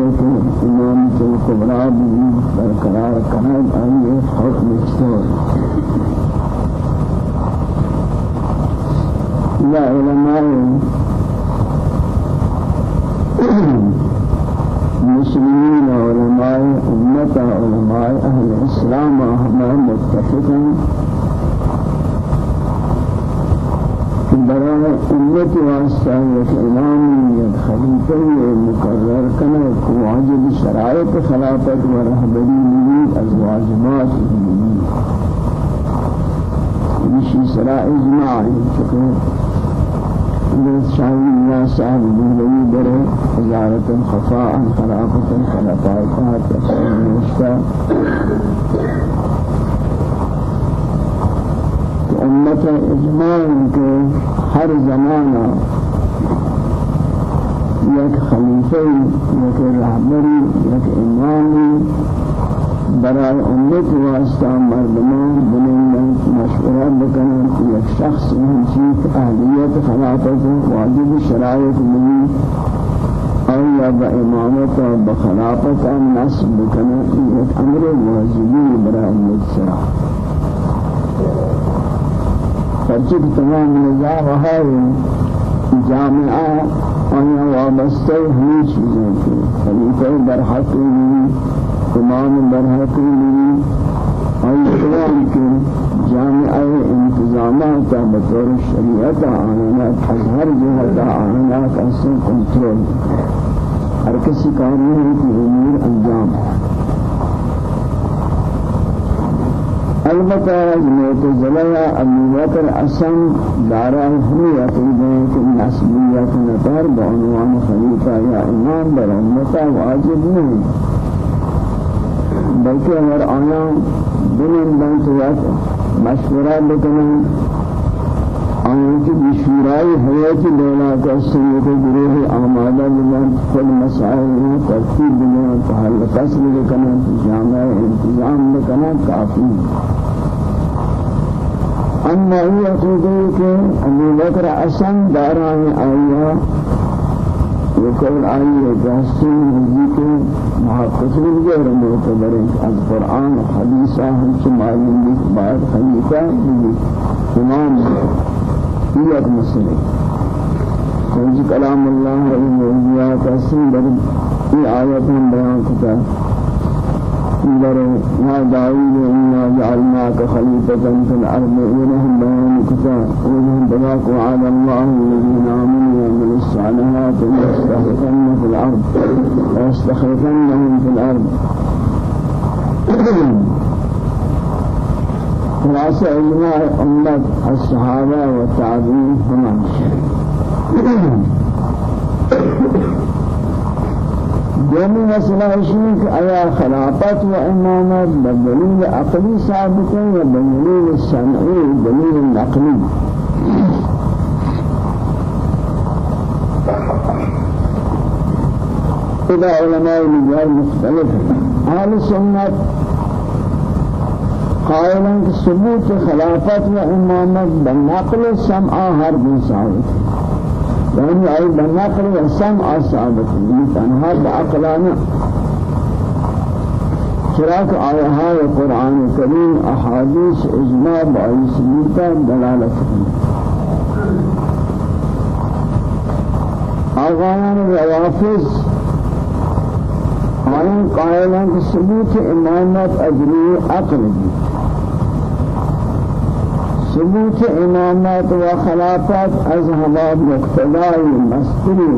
امام کے کبرا بھی برقرار کرنا آئیے حکم استور یا علماء مسلمين علماء أمة علماء أهل الإسلام هم متفقون برای واسطہ یک امام یک خلیفہ مقرر کنا کو واجب شرائط خلافت و رہبری ملید از واجبات ملید مشی سرا اجماع چکے حضرت شاہی اللہ صاحب دلوی برے وزارت خفاء خلافت خلفاء کا تفسیر نوشتا امت اجماع کے ہر زمانہ یک خلیفہ یک رہبری یک امامی. برای امت واسطہ مردمان بلند مشورہ بکنن کہ یک شخص ہمچیت اہلیت خلافت واجب شرائط ملی أو یا با امامت و بخلافت نصب بکنن یک أمر واجبی برای امت سرا. فرچه تمام نظام ہے جامعہ آیا وابستہ ہمیں چیزیں کی خلیفہ برحق لی امام برحق لی آئی تمام کی جامعہ انتظامات بطور شریعت آنا از ہر جہت آنا کسی کنٹرول ہر کسی کاری کی امور انجام. معتزلہ ابو بکر اسم دارا حریت کہ نسبیت نتار بعنوان خلیفہ یا امام بر امتا واجب نہیں بلکہ اگر آیا دنن بنت مشورہ بکنن آنچه بشورای حیات دولا کا سنت گروه آماده بودن کل مسائل ترتیب بودن حل فصل بکنن جامع انتظام بکنن کافی اما یہ عقیدے کہ ابو بکر اسن داران آیا وقول آئیے جاسین نزدیک محققین غیر معتبر از قرآن حدیثہ ہم سے معلوم بھی بعد خلیفہ یک مسئلے کنج کلام اللہ علیہ موضوعات اسم در ای آیت ہم بیان کتا در ما داود إنا جعلناك خليفة في الأرض ولهم بيان كتا ولهم بلاك وعد الله الذين آمنوا وعملوا الصالحات ويستخلفن في الأرض. ويستخلفنهم في الأرض. خلاصة إجماع أمة الصحابة والتابعين هم دومی مسئلہ ہے کہ آیا خلافت و امامت بدلیل عقلی ثابت ہے یا بدلیل إلى علماء المجال مختلف أهل السنة قائلا ثبوت خلافت وإمامة بالنقل سمع هر ثابت يعني أي بالنقل والسمع ثابت تنها بعقلانا شراك آيها القرآن الكريم أحاديث إجماع بأي سبيتا دلالة آغايان الروافز آئین قائلان کہ ثبوت امامت اجری عقل دی ثبوت امامت و خلافت از ہما مقتدائی مستری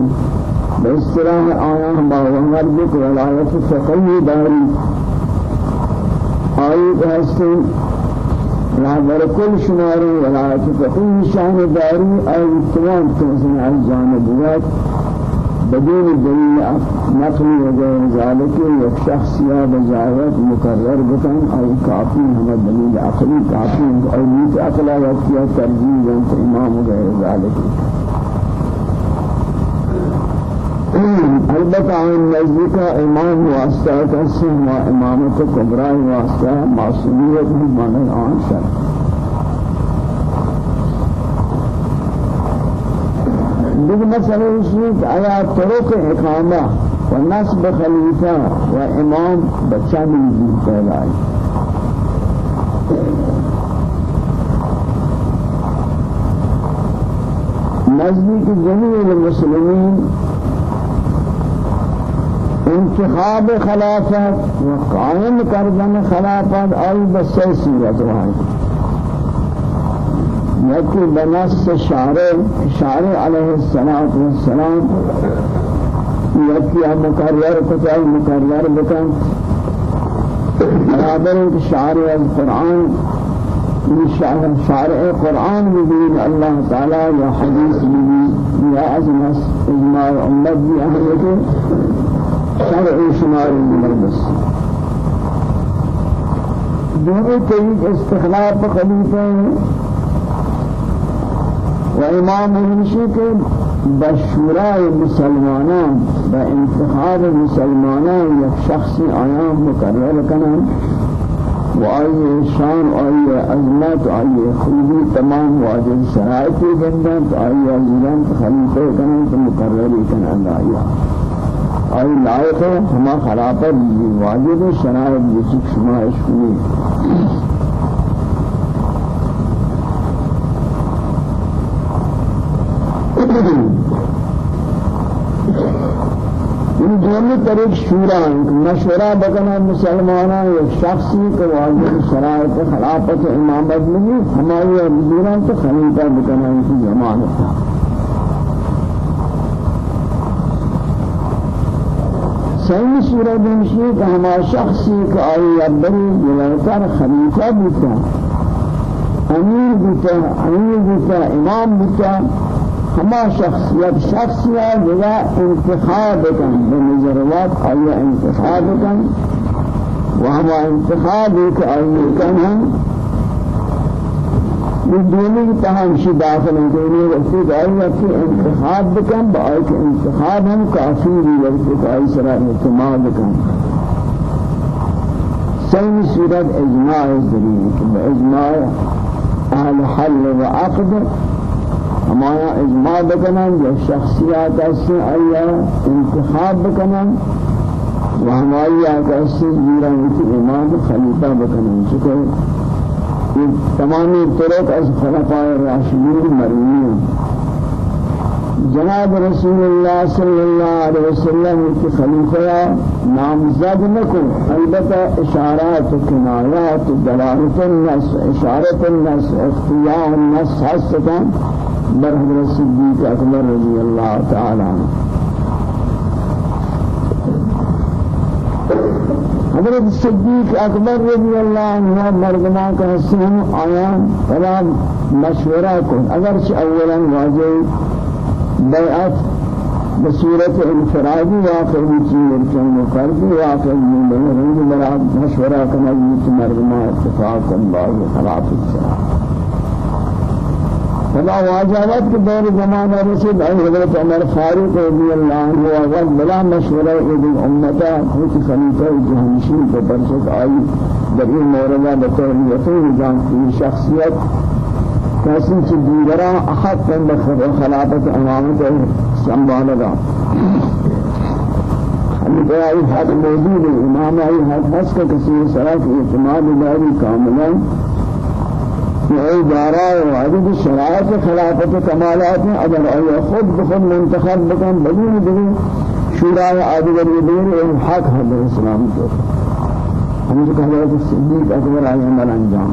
باستراح آیا ہما ومر بک ولایت فقی داری آئیت ہستن رہبر کل شماری ولایت فقی شان داری آئیت تمام تنسن از جانبیات بدون دلیل نقل وغير ذلك یک شخص یا بجایت مقرر أو کافی ہم دلیل عقلی کافی أو نیت عقلا یا ترجیح انت امام وغير ذلك. البتہ عن نزدیک امام واسطہ قسم و امامت کبرى واسطہ معصومیت آن شرط دیگر مسئلہ کہ آیا طرق اقامہ و نصب خلیفہ و امام بچہ نزدیک جميع المسلمين انتخاب خلافت وقائم کردن خلافت آئی بسے سیرت يكي بنص الشارع الشارع عليه الصلاة والسلام. يكي مكرر كتاب مكرر بكم برابر الشارع القرآن. شارع القرآن بدين الله تعالى يا حديث بدين يا أزمس إجماع أمت بأهلك شرع شمار المربس دونوں طریق استخلاف خلیفہ وإمام المشيك بشوراء المسلمانان بانتخاب المسلمانان یک شخص آیام مقرر کنن و آئی شان آئی عظمت آئی خوبی تمام واجب شرائطی گندن تو آئی عزیزان خلیفہ کنن تو مقرری کنن آئی آئی لائق ہے ہما خلافت واجب شرائط جسک شما اشکوی ان دونوں طریق شورا مشورہ بکنا مسلمانان ایک شخصی کو واجب شرائط خلافت امامت نہیں ہماری حضوران تو خلیفہ بکنا ان کی ضمانت صحیح صورت بنشی کہ ہمارا شخصی کو آئی ابری بلکر خلیفہ بتا امیر بتا امیر بتا امام بتا ہما شخصیت شخصیت جگہ انتخاب کن بنظروات آیا انتخاب کن و ہما انتخاب ایک آیا کن ہم بدونی تہمشی داخل ہیں کہ انہیں رسید آیا کہ انتخاب بکن. با آئی کہ انتخاب صورت اجماع ذریعہ اجماع اہل حل و ہمارا اجماع بکنن جو شخصیات ایسے آیا انتخاب بکنن و ایسے جیران کی امام خلیفہ بکنن چکے یہ تمامی طرق از خلفاء راشدین مرمین جناب رسول اللہ صلی اللہ علیہ وسلم کی خلیفہ نامزد نکن البتہ اشارات کنایات دلالت النس اشارت النس اختیار النس حسکن بر حضرت صدیق اکبر رضی اللہ تعالی عنہ حضرت صدیق اکبر رضی اللہ عنہ مردمان کا حسن آیان فلا مشورہ کن. اگرچہ اولا واضح بیعت بصورت انفرادی واقع چیز مرچن مقرد واقع من بلغین برا مشورہ کن اجیت مردمان اتفاق بعض خلاف السلام. فلا واجبات کے دور زمانہ رسید. اے حضرت عمر فاروق رضی اللہ عنہ وقت بلا مشورہ ابن امتا خود خلیفہ جہنشین کو برشت آئی. در این موردہ بطور یقین جان کی شخصیت. کسی چی دیگرا احد کن خلافت امامت سنبالگا ہمیں تو آئی حق موجود امام آئی حق حس کا کسی سرات اعتماد داری کاملا. أي دارا وهذه الشرائط خلافة كمالات أجر أي خود بخود منتخب بكم بدون بدون شورى عادل الدين الحق هذا الإسلام هم حضرت الصديق أكبر عليهم الأنجام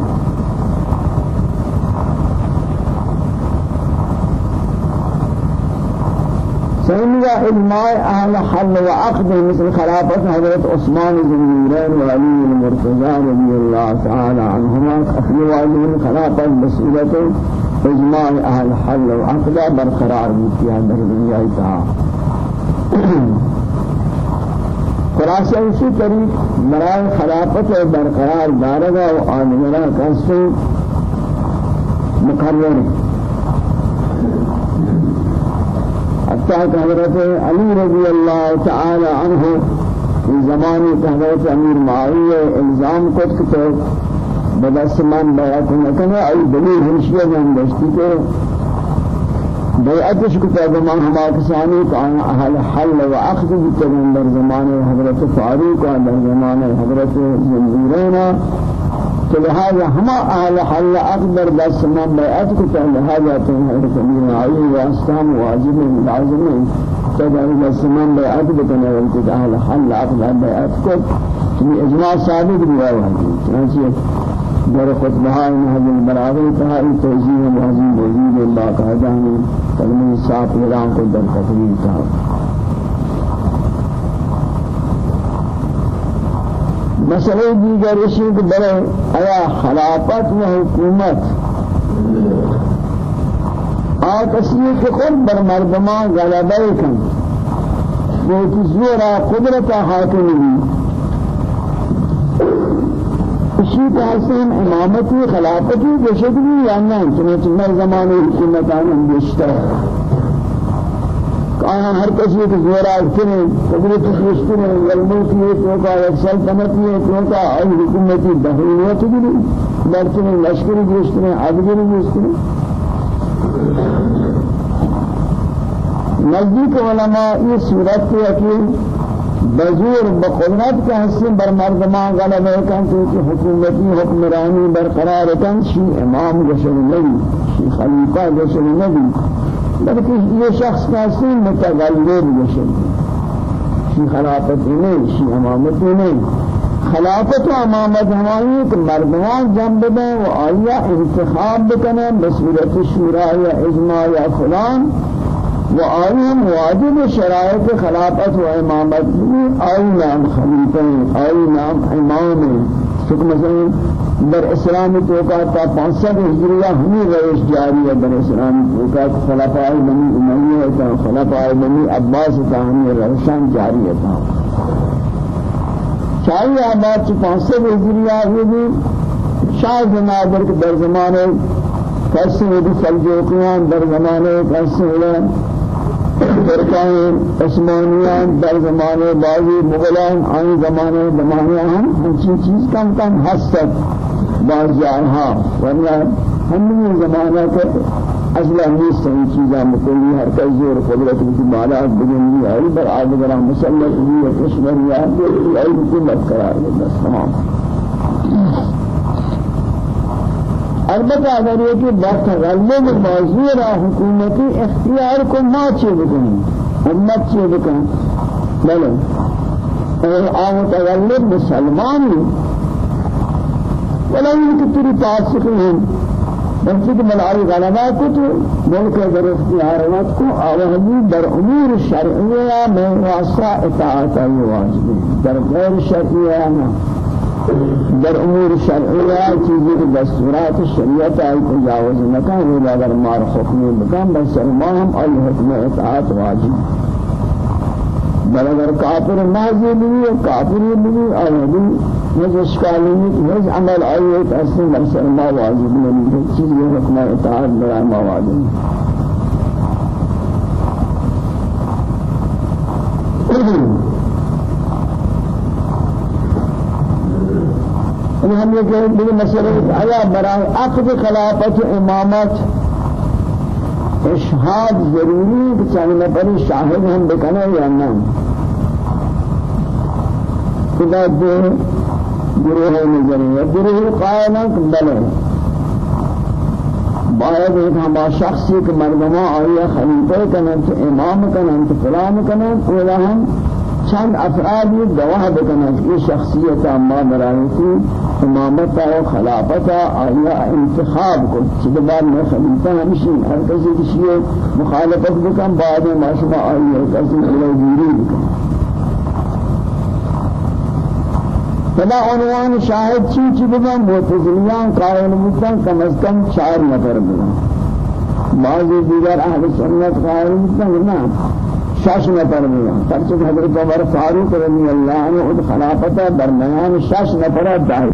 ثانيا علماء أهل حل وعقد مثل خلافة حضرت عثمان بن وعلي المرتضى رضي الله تعالى عنهما أخذوا عليهم خلافة مسؤولة إجماع أهل حل وعقد برقرار بكيها در دنيا تعالى خلاصہ اسی طریق مرائے خلافت برقرار دارگا و آنگرہ کسے مقرر حتى حضرت علي رضي الله تعالى عنه في زمان حضرت امیر معاویہ الزام کو کہ بدست من بیعت نکنه ای دلیل ہمشیہ من داشتی کہ بیعتش کو زمان ہما کسانی کہ اہل حل و عقد بتگن در زمان حضرت فاروق و در زمان حضرت زنجیرین لهذا هما أهل حل أكبر بس من بيعتك لهذا تنهر كبير عليه وأسلام واجب لازم تدعي بس من بيعتك بتنهر أهل حل أكبر بيعتك من إجماع ثابت چنانچہ در خطبہ نهج البلاغه تهائی توجیه وحزین وزید اللہ قاعدہ میں کلمہ صاف اعلان کو در تقریر تھا مسئلہ دیگر اسی کے بڑے آیا خلافت و حکومت۔ آت اسی کے خود بر مردمان غلبہ کن۔ کی زورا قدرت حاکم بھی۔ اسی کا حسین امامتی خلافتی بشکلی یا نہیں چنانچہ میں زمانے حکومتان ہم بیشتر۔ آنا ہر کسی کو گورا اکتنے قدرت کشتنے والملکی ہے کیونکہ ایک سلطنتی ہے کیونکہ آئی حکومتی بحریت بھی نہیں لڑکنے لشکری گوشتنے عدگری گوشتنے نزدیک علماء یہ صورت کے اکیل بزور بقدرت کا حصہ بر مردمان غلب ہے کہ کیونکہ حکومتی حکمرانی برقرار کن شی امام گشن نبی شی خلیقہ گشن نبی بلکہ یہ شخص سین متغلب بشن شی خلافت نہیں شی امامت نہیں خلافت و امامت ہماری کہ مردمان جنب دیں و آیا انتخاب بکنیں بصورت شورا یا اجماع یا فلان؟ و آئی واجب شرائط خلافت و امامت؟ آئی نام خلیفہ آئی نام امام؟ چونکہ مثلا در اسلام تو کا تا 500 ہجریہ ہمیں روش جاری ہے۔ در اسلام تو کا خلفاء بنی امیہ تا خلفاء بنی عباس تا ہمیں روشان جاری ہے تا۔ چاہیے آباد چھ 500 ہجریہ ہوئی شاہ نادر کے در زمانے کیسے وہ سلجوقیان در زمانے کیسے ہوئے ترکان عثمانیان در زمانے بازی مغلان آن زمانے زمانے ہم ہنچی چیز کم کم حسد بعض جائها ورنہ ہم نے زمانہ کا أصلا نہیں صحیح چیزاں مکلی ہر کا زور قدرت کی بالا بگنی ہے بر آدگر مسلط بھی ہے کشمیر یا ہے حکومت قرار دے تمام۔ البتہ اگر یہ کہ غلبے میں موضوع رہا حکومتی اختیار کو ما چیز بکنی امت چیز بکنی بلے اور آمد غلب مسلمان ولا يمكن تري فاسق مسجد ملعی غلبہ کو تو ملک در اختیارات کو آوہدی در امور شرعیہ میں واسطہ اطاعت ہے واجب در غیر شرعیہ نہ در امور شرعیہ چیزی کی دستورات شریعت آئی تجاوز نکن وہ اگر مار حکم بکن بس سلمان ای حکم اطاعت واجب. بل اگر کافر نازی بھی کافر بھی آوہدی مجھ اشکالی نہیں مجھ عمل آئیت أصلا مرسل ما واجب نہیں چیز یہ حکم اطاعت برا ما واجب ابھی ہم یہ کہ بڑی مسئلہ آیا برای عقد خلافت امامت اشهاد ضروری کہ چاہیے پر شاہد ہم بکنے یا نہ خدا دے گروہ نظریہ گروہ قائلہ بلے باید ایک ہما شخصی کہ مردمہ آئیہ خلیفہ کنن تو امام کنن تو فلان کنن اولا ہم چند افرادی گواہ بکنن یہ شخصیت اما برائی تھی امامتا و خلافتا آئیہ انتخاب کو چید بعد میں خلیفہ ہمشی ہر کسی کسی مخالفت بکن بعد ما شما آئیہ کسی علیہ بکن. فلا عنوان شاهد چی چی بگم؟ معتزلیان قائل بودن کم از کم چار نفر بگم بعضی دیگر أهل سنت قائل بودن نه. شش نفر بگم پرچه حضرت عمر فاروق رضی اللہ عنہ خود خلافت درمیان شش نفر داخل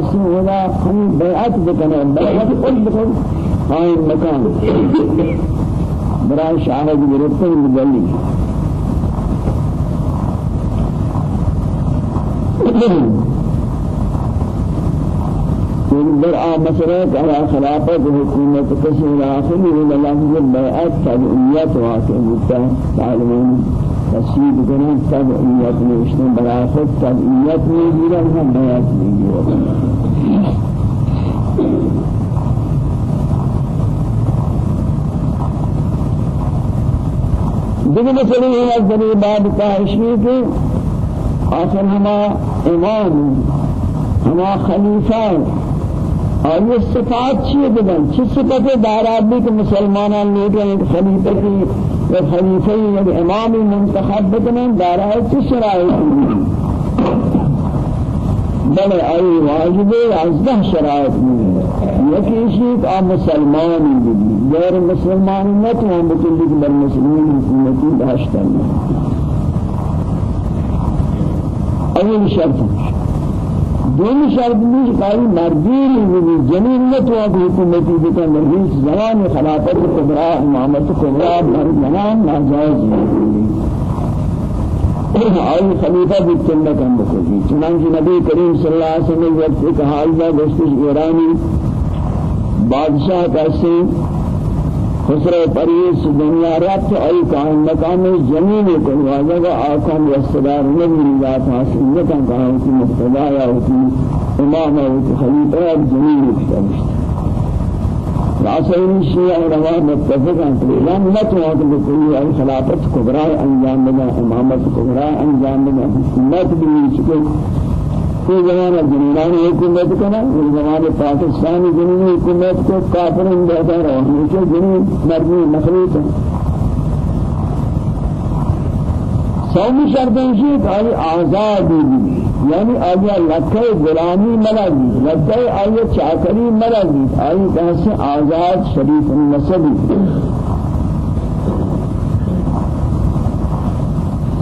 فاسي ولا هم بيعت بكنا بيعت قل بكن هاي المكان براي شاهد بريتين مدلي در آ مسئلہ على خلافت حکومت کسی آخری ولا لفظ بیعت تبعیت واقع تعلمون تصویب کنن تبعیت نوشتن برای خود تبعیت میگیرن هم بیعت میگیرن. دیگر مسئلہ یہ ہے ذریعہ باب کاہشی کے آخر ہما امام ہما خلیفہ اور یہ صفات چیئے بدن چی صفت دارات بھی کہ مسلمانان لوگ ہیں خلیفہ کی و خلیفہ یا امام منتخب بدن دارات چی شرائط واجب ازدہ شرائط میں یکی شیط آ مسلمانی بھی غیر مسلمانی نتو ہم بکلی کہ بر مسلمین حکومتی اول شرط دوم شرط بھی قائل مردین بھی جنین نہ تو اب حکومتی بتا مرضی زمان خلافت کبرا امامت کبرا مرد زمان ناجائز آئی خلیفہ بھی چلنا کم بکلی چنانچہ نبی کریم صلی اللہ علیہ وسلم وقت ایک حالدہ گوشتش ایرانی، بادشاہ کیسے خسرہ پریس دنیا رات ای کائن مقام زمین کو واجب آکام یستدار نبی ذات حاصل نکن کہا کہ مقتدا یا کہ امام أو خلیفہ زمین کو راسل شیعہ روا متفقان لم نتوقع بكل خلافت كبرى انجام بنا امامت كبرى انجام بنا حکومت بھی کوئی زمانہ جنینانی حکومت کنا کوئی زمانہ پاکستانی جنینی حکومت کو کافر اندازہ رہا ہمیشہ جنین مردمی مخلوط ہے۔ سومی شرطنشی کہ آئی آزاد بھی یعنی آیا لکھے غلامی ملگی لکھے آیا چاکری ملگی آئی کہاں سے آزاد شریف النسبی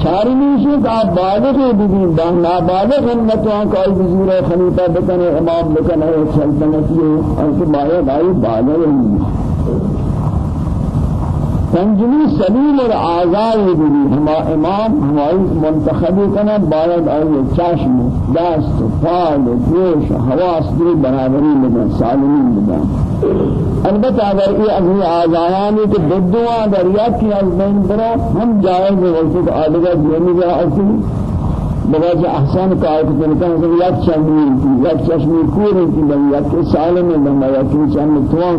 چاری نیشید آپ بالغی بگید بان نابالغ امتیان کا حضور خلیفہ بکنے، امام بکنے، سلطنتی ہے ان کے باید آئی بالغ امتیان پنجمی سبیل اور آزاد بھی ہما امام ہماری منتخبی کنا باید آئی چشم دست پال گوش حواس دی برابری بدن سالمی بدن البتہ اگر یہ ازمی آزایانی کے بدوان در یک کی از بین برا ہم جائز وقت آدھگا دیمی جا اسی۔ بغاز احسان آیت کنکان سے یک چشمی یک چشمی کوری کی بن یک سالمی بن یک چشمی توان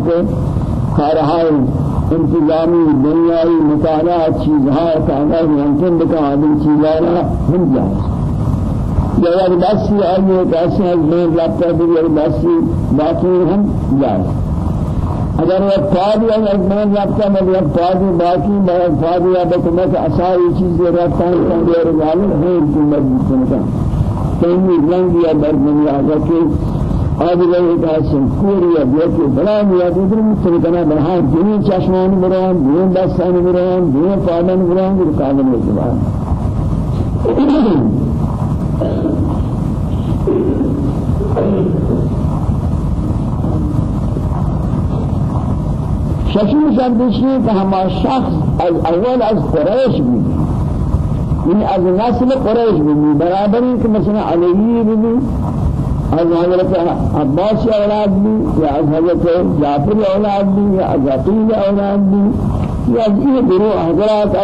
کے کارہائی انتظامی دنیای مطالعہ چیزها تعداد ممکن بکا آدم چیزانا ہم جائز یا بسی آئیے کیسے از میں ہے یا بسی باقی ہم جائز اگر وہ فادی اگر میں ہے یا فادی باقی میں فادی بکمت اصاری چیزیں کہ یہ رجال ہے کہ میں بکنتا کہیں رنگ یا نہیں آگا کہ گئی کاسن کوری بیتی بلان یا دیگر مستری کنا برهان دینی چشمان بران دین دستان بران دین فادن بران در قابل اتبار ششم شردشی کہ ہما شخص از اول از قریش بھی یعنی از نسل قریش بھی برابری کہ مثلا علیی بھی از حضرت عباس أولاد بھی یا از حضرت جعفر أولاد بھی یا از عقیل أولاد بھی یا از یہ گروہ حضرات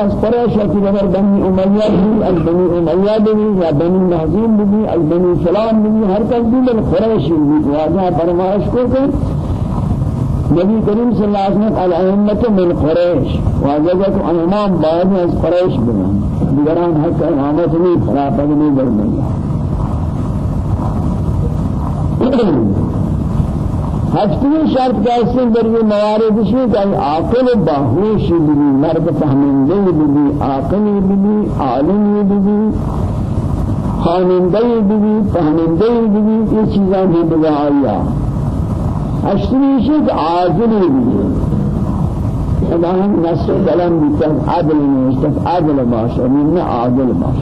از قریش کی نمر بنی امیہ بھی از بنی امیہ بھی یا بنی محزین بھی از بنی سلام بھی ہر کس بھی من قریش بھی واجہ فرمائش کو کہ نبی کریم صلی اللہ علیہ وسلم الائمت من قریش واجہ کہ امام بعد از قریش بنا دیگران حق امامت نہیں خراب نہیں برمائیہ ہفتمی شرط کیسے در یہ موارد شی کہ عاقل باہوش بھی مرد فهمندے بھی عاقل بھی عالم بھی خانندے بھی فهمندے بھی یہ چیزاں بھی بگایا ہفتمی شی کہ عادل بھی هم نصر کلام بیتن عدل نیست عدل باش من عادل باش.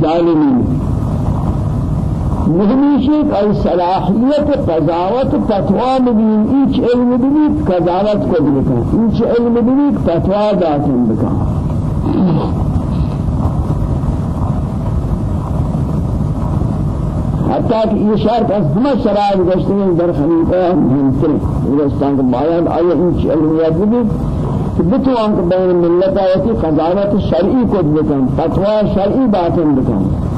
ظالمین. مهمیشی که صلاحیت قضاوت فتوا ببین ایچ علم ببین قضاوت کو بکن ایچ علم ببین فتوا داتن بکن حتی کہ یہ شرط از ہمیں شرائط گشتے ہیں در خلیفہ مهمتر درستان کو باید آیا ایچ علمیت ببین کہ بتوان کہ بین ملت قضاوت شرعی کو بکن فتوا شرعی باتن بکن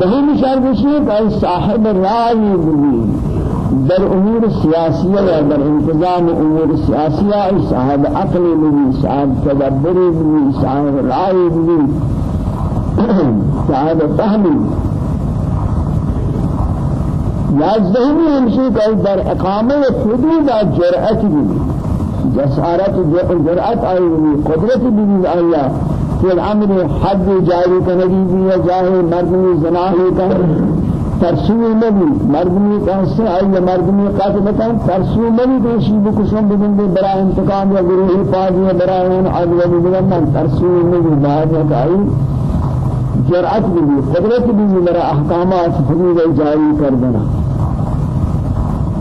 دهمی شرط کہ صاحب رائے بھی در امور سیاسیہ یا در انتظام امور سیاسیہ صاحب عقل بھی صاحب تدبر بھی صاحب رائے بھی صاحب فهم یازدہمی ہمشی کہ در اقامه حدود جرأت بھی جسارت جرأت آئی بھی قدرت بھی اللہ في الأمر حد جاري كنبي يا جاهل مردمي زناهي كان ترسوي نبي مردمي كان سعي مردمي قاتل كان ترسوي نبي دوشي بكشم بدن برا انتقام يا گروه فاضي برا عدل بدن من ترسوي نبي بعد كاي جرأت بھی قدرت بھی میرا احکامات حدود جاری کر دینا.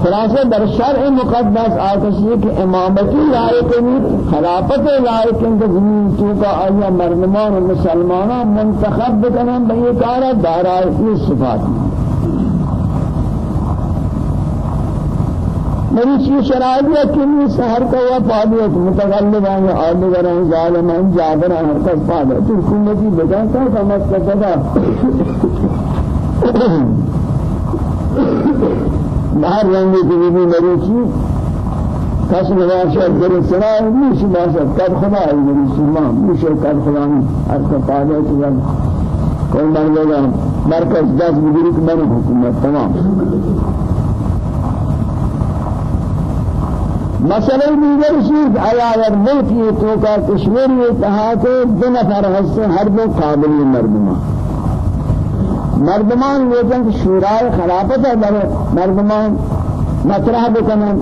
خلاصہ در شرع مقدس آتشی کہ امامتی لائق نہیں خلافت لائق ہیں کہ زمین تو کا آیا مردمان و مسلمانان منتخب بکنن بہی کارا دارائی صفات میری چیز شرائط ہے کہ سہر کا ہوا پادیت متغلب ہیں آدھگر ہیں ظالم ہیں جابر ہیں ہر پادیت حکومتی بجانتا ہے سمجھ کا بهر رنگی که بیبی مریچی کس نواشد در سنا میشه باشد کد خدا ای مریچی ما میشه کد خدا هر کفاده که کوئی من لگا مرکز بگیری که من حکومت تمام. مسئلہ دیگر چیز آیا اگر ملکی تو کا کشمیری اتحاد دو نفر ہستے ہر دو قابل مردمان. مردمان لیکن شورای خلافت در مردمان مطرح بکنن.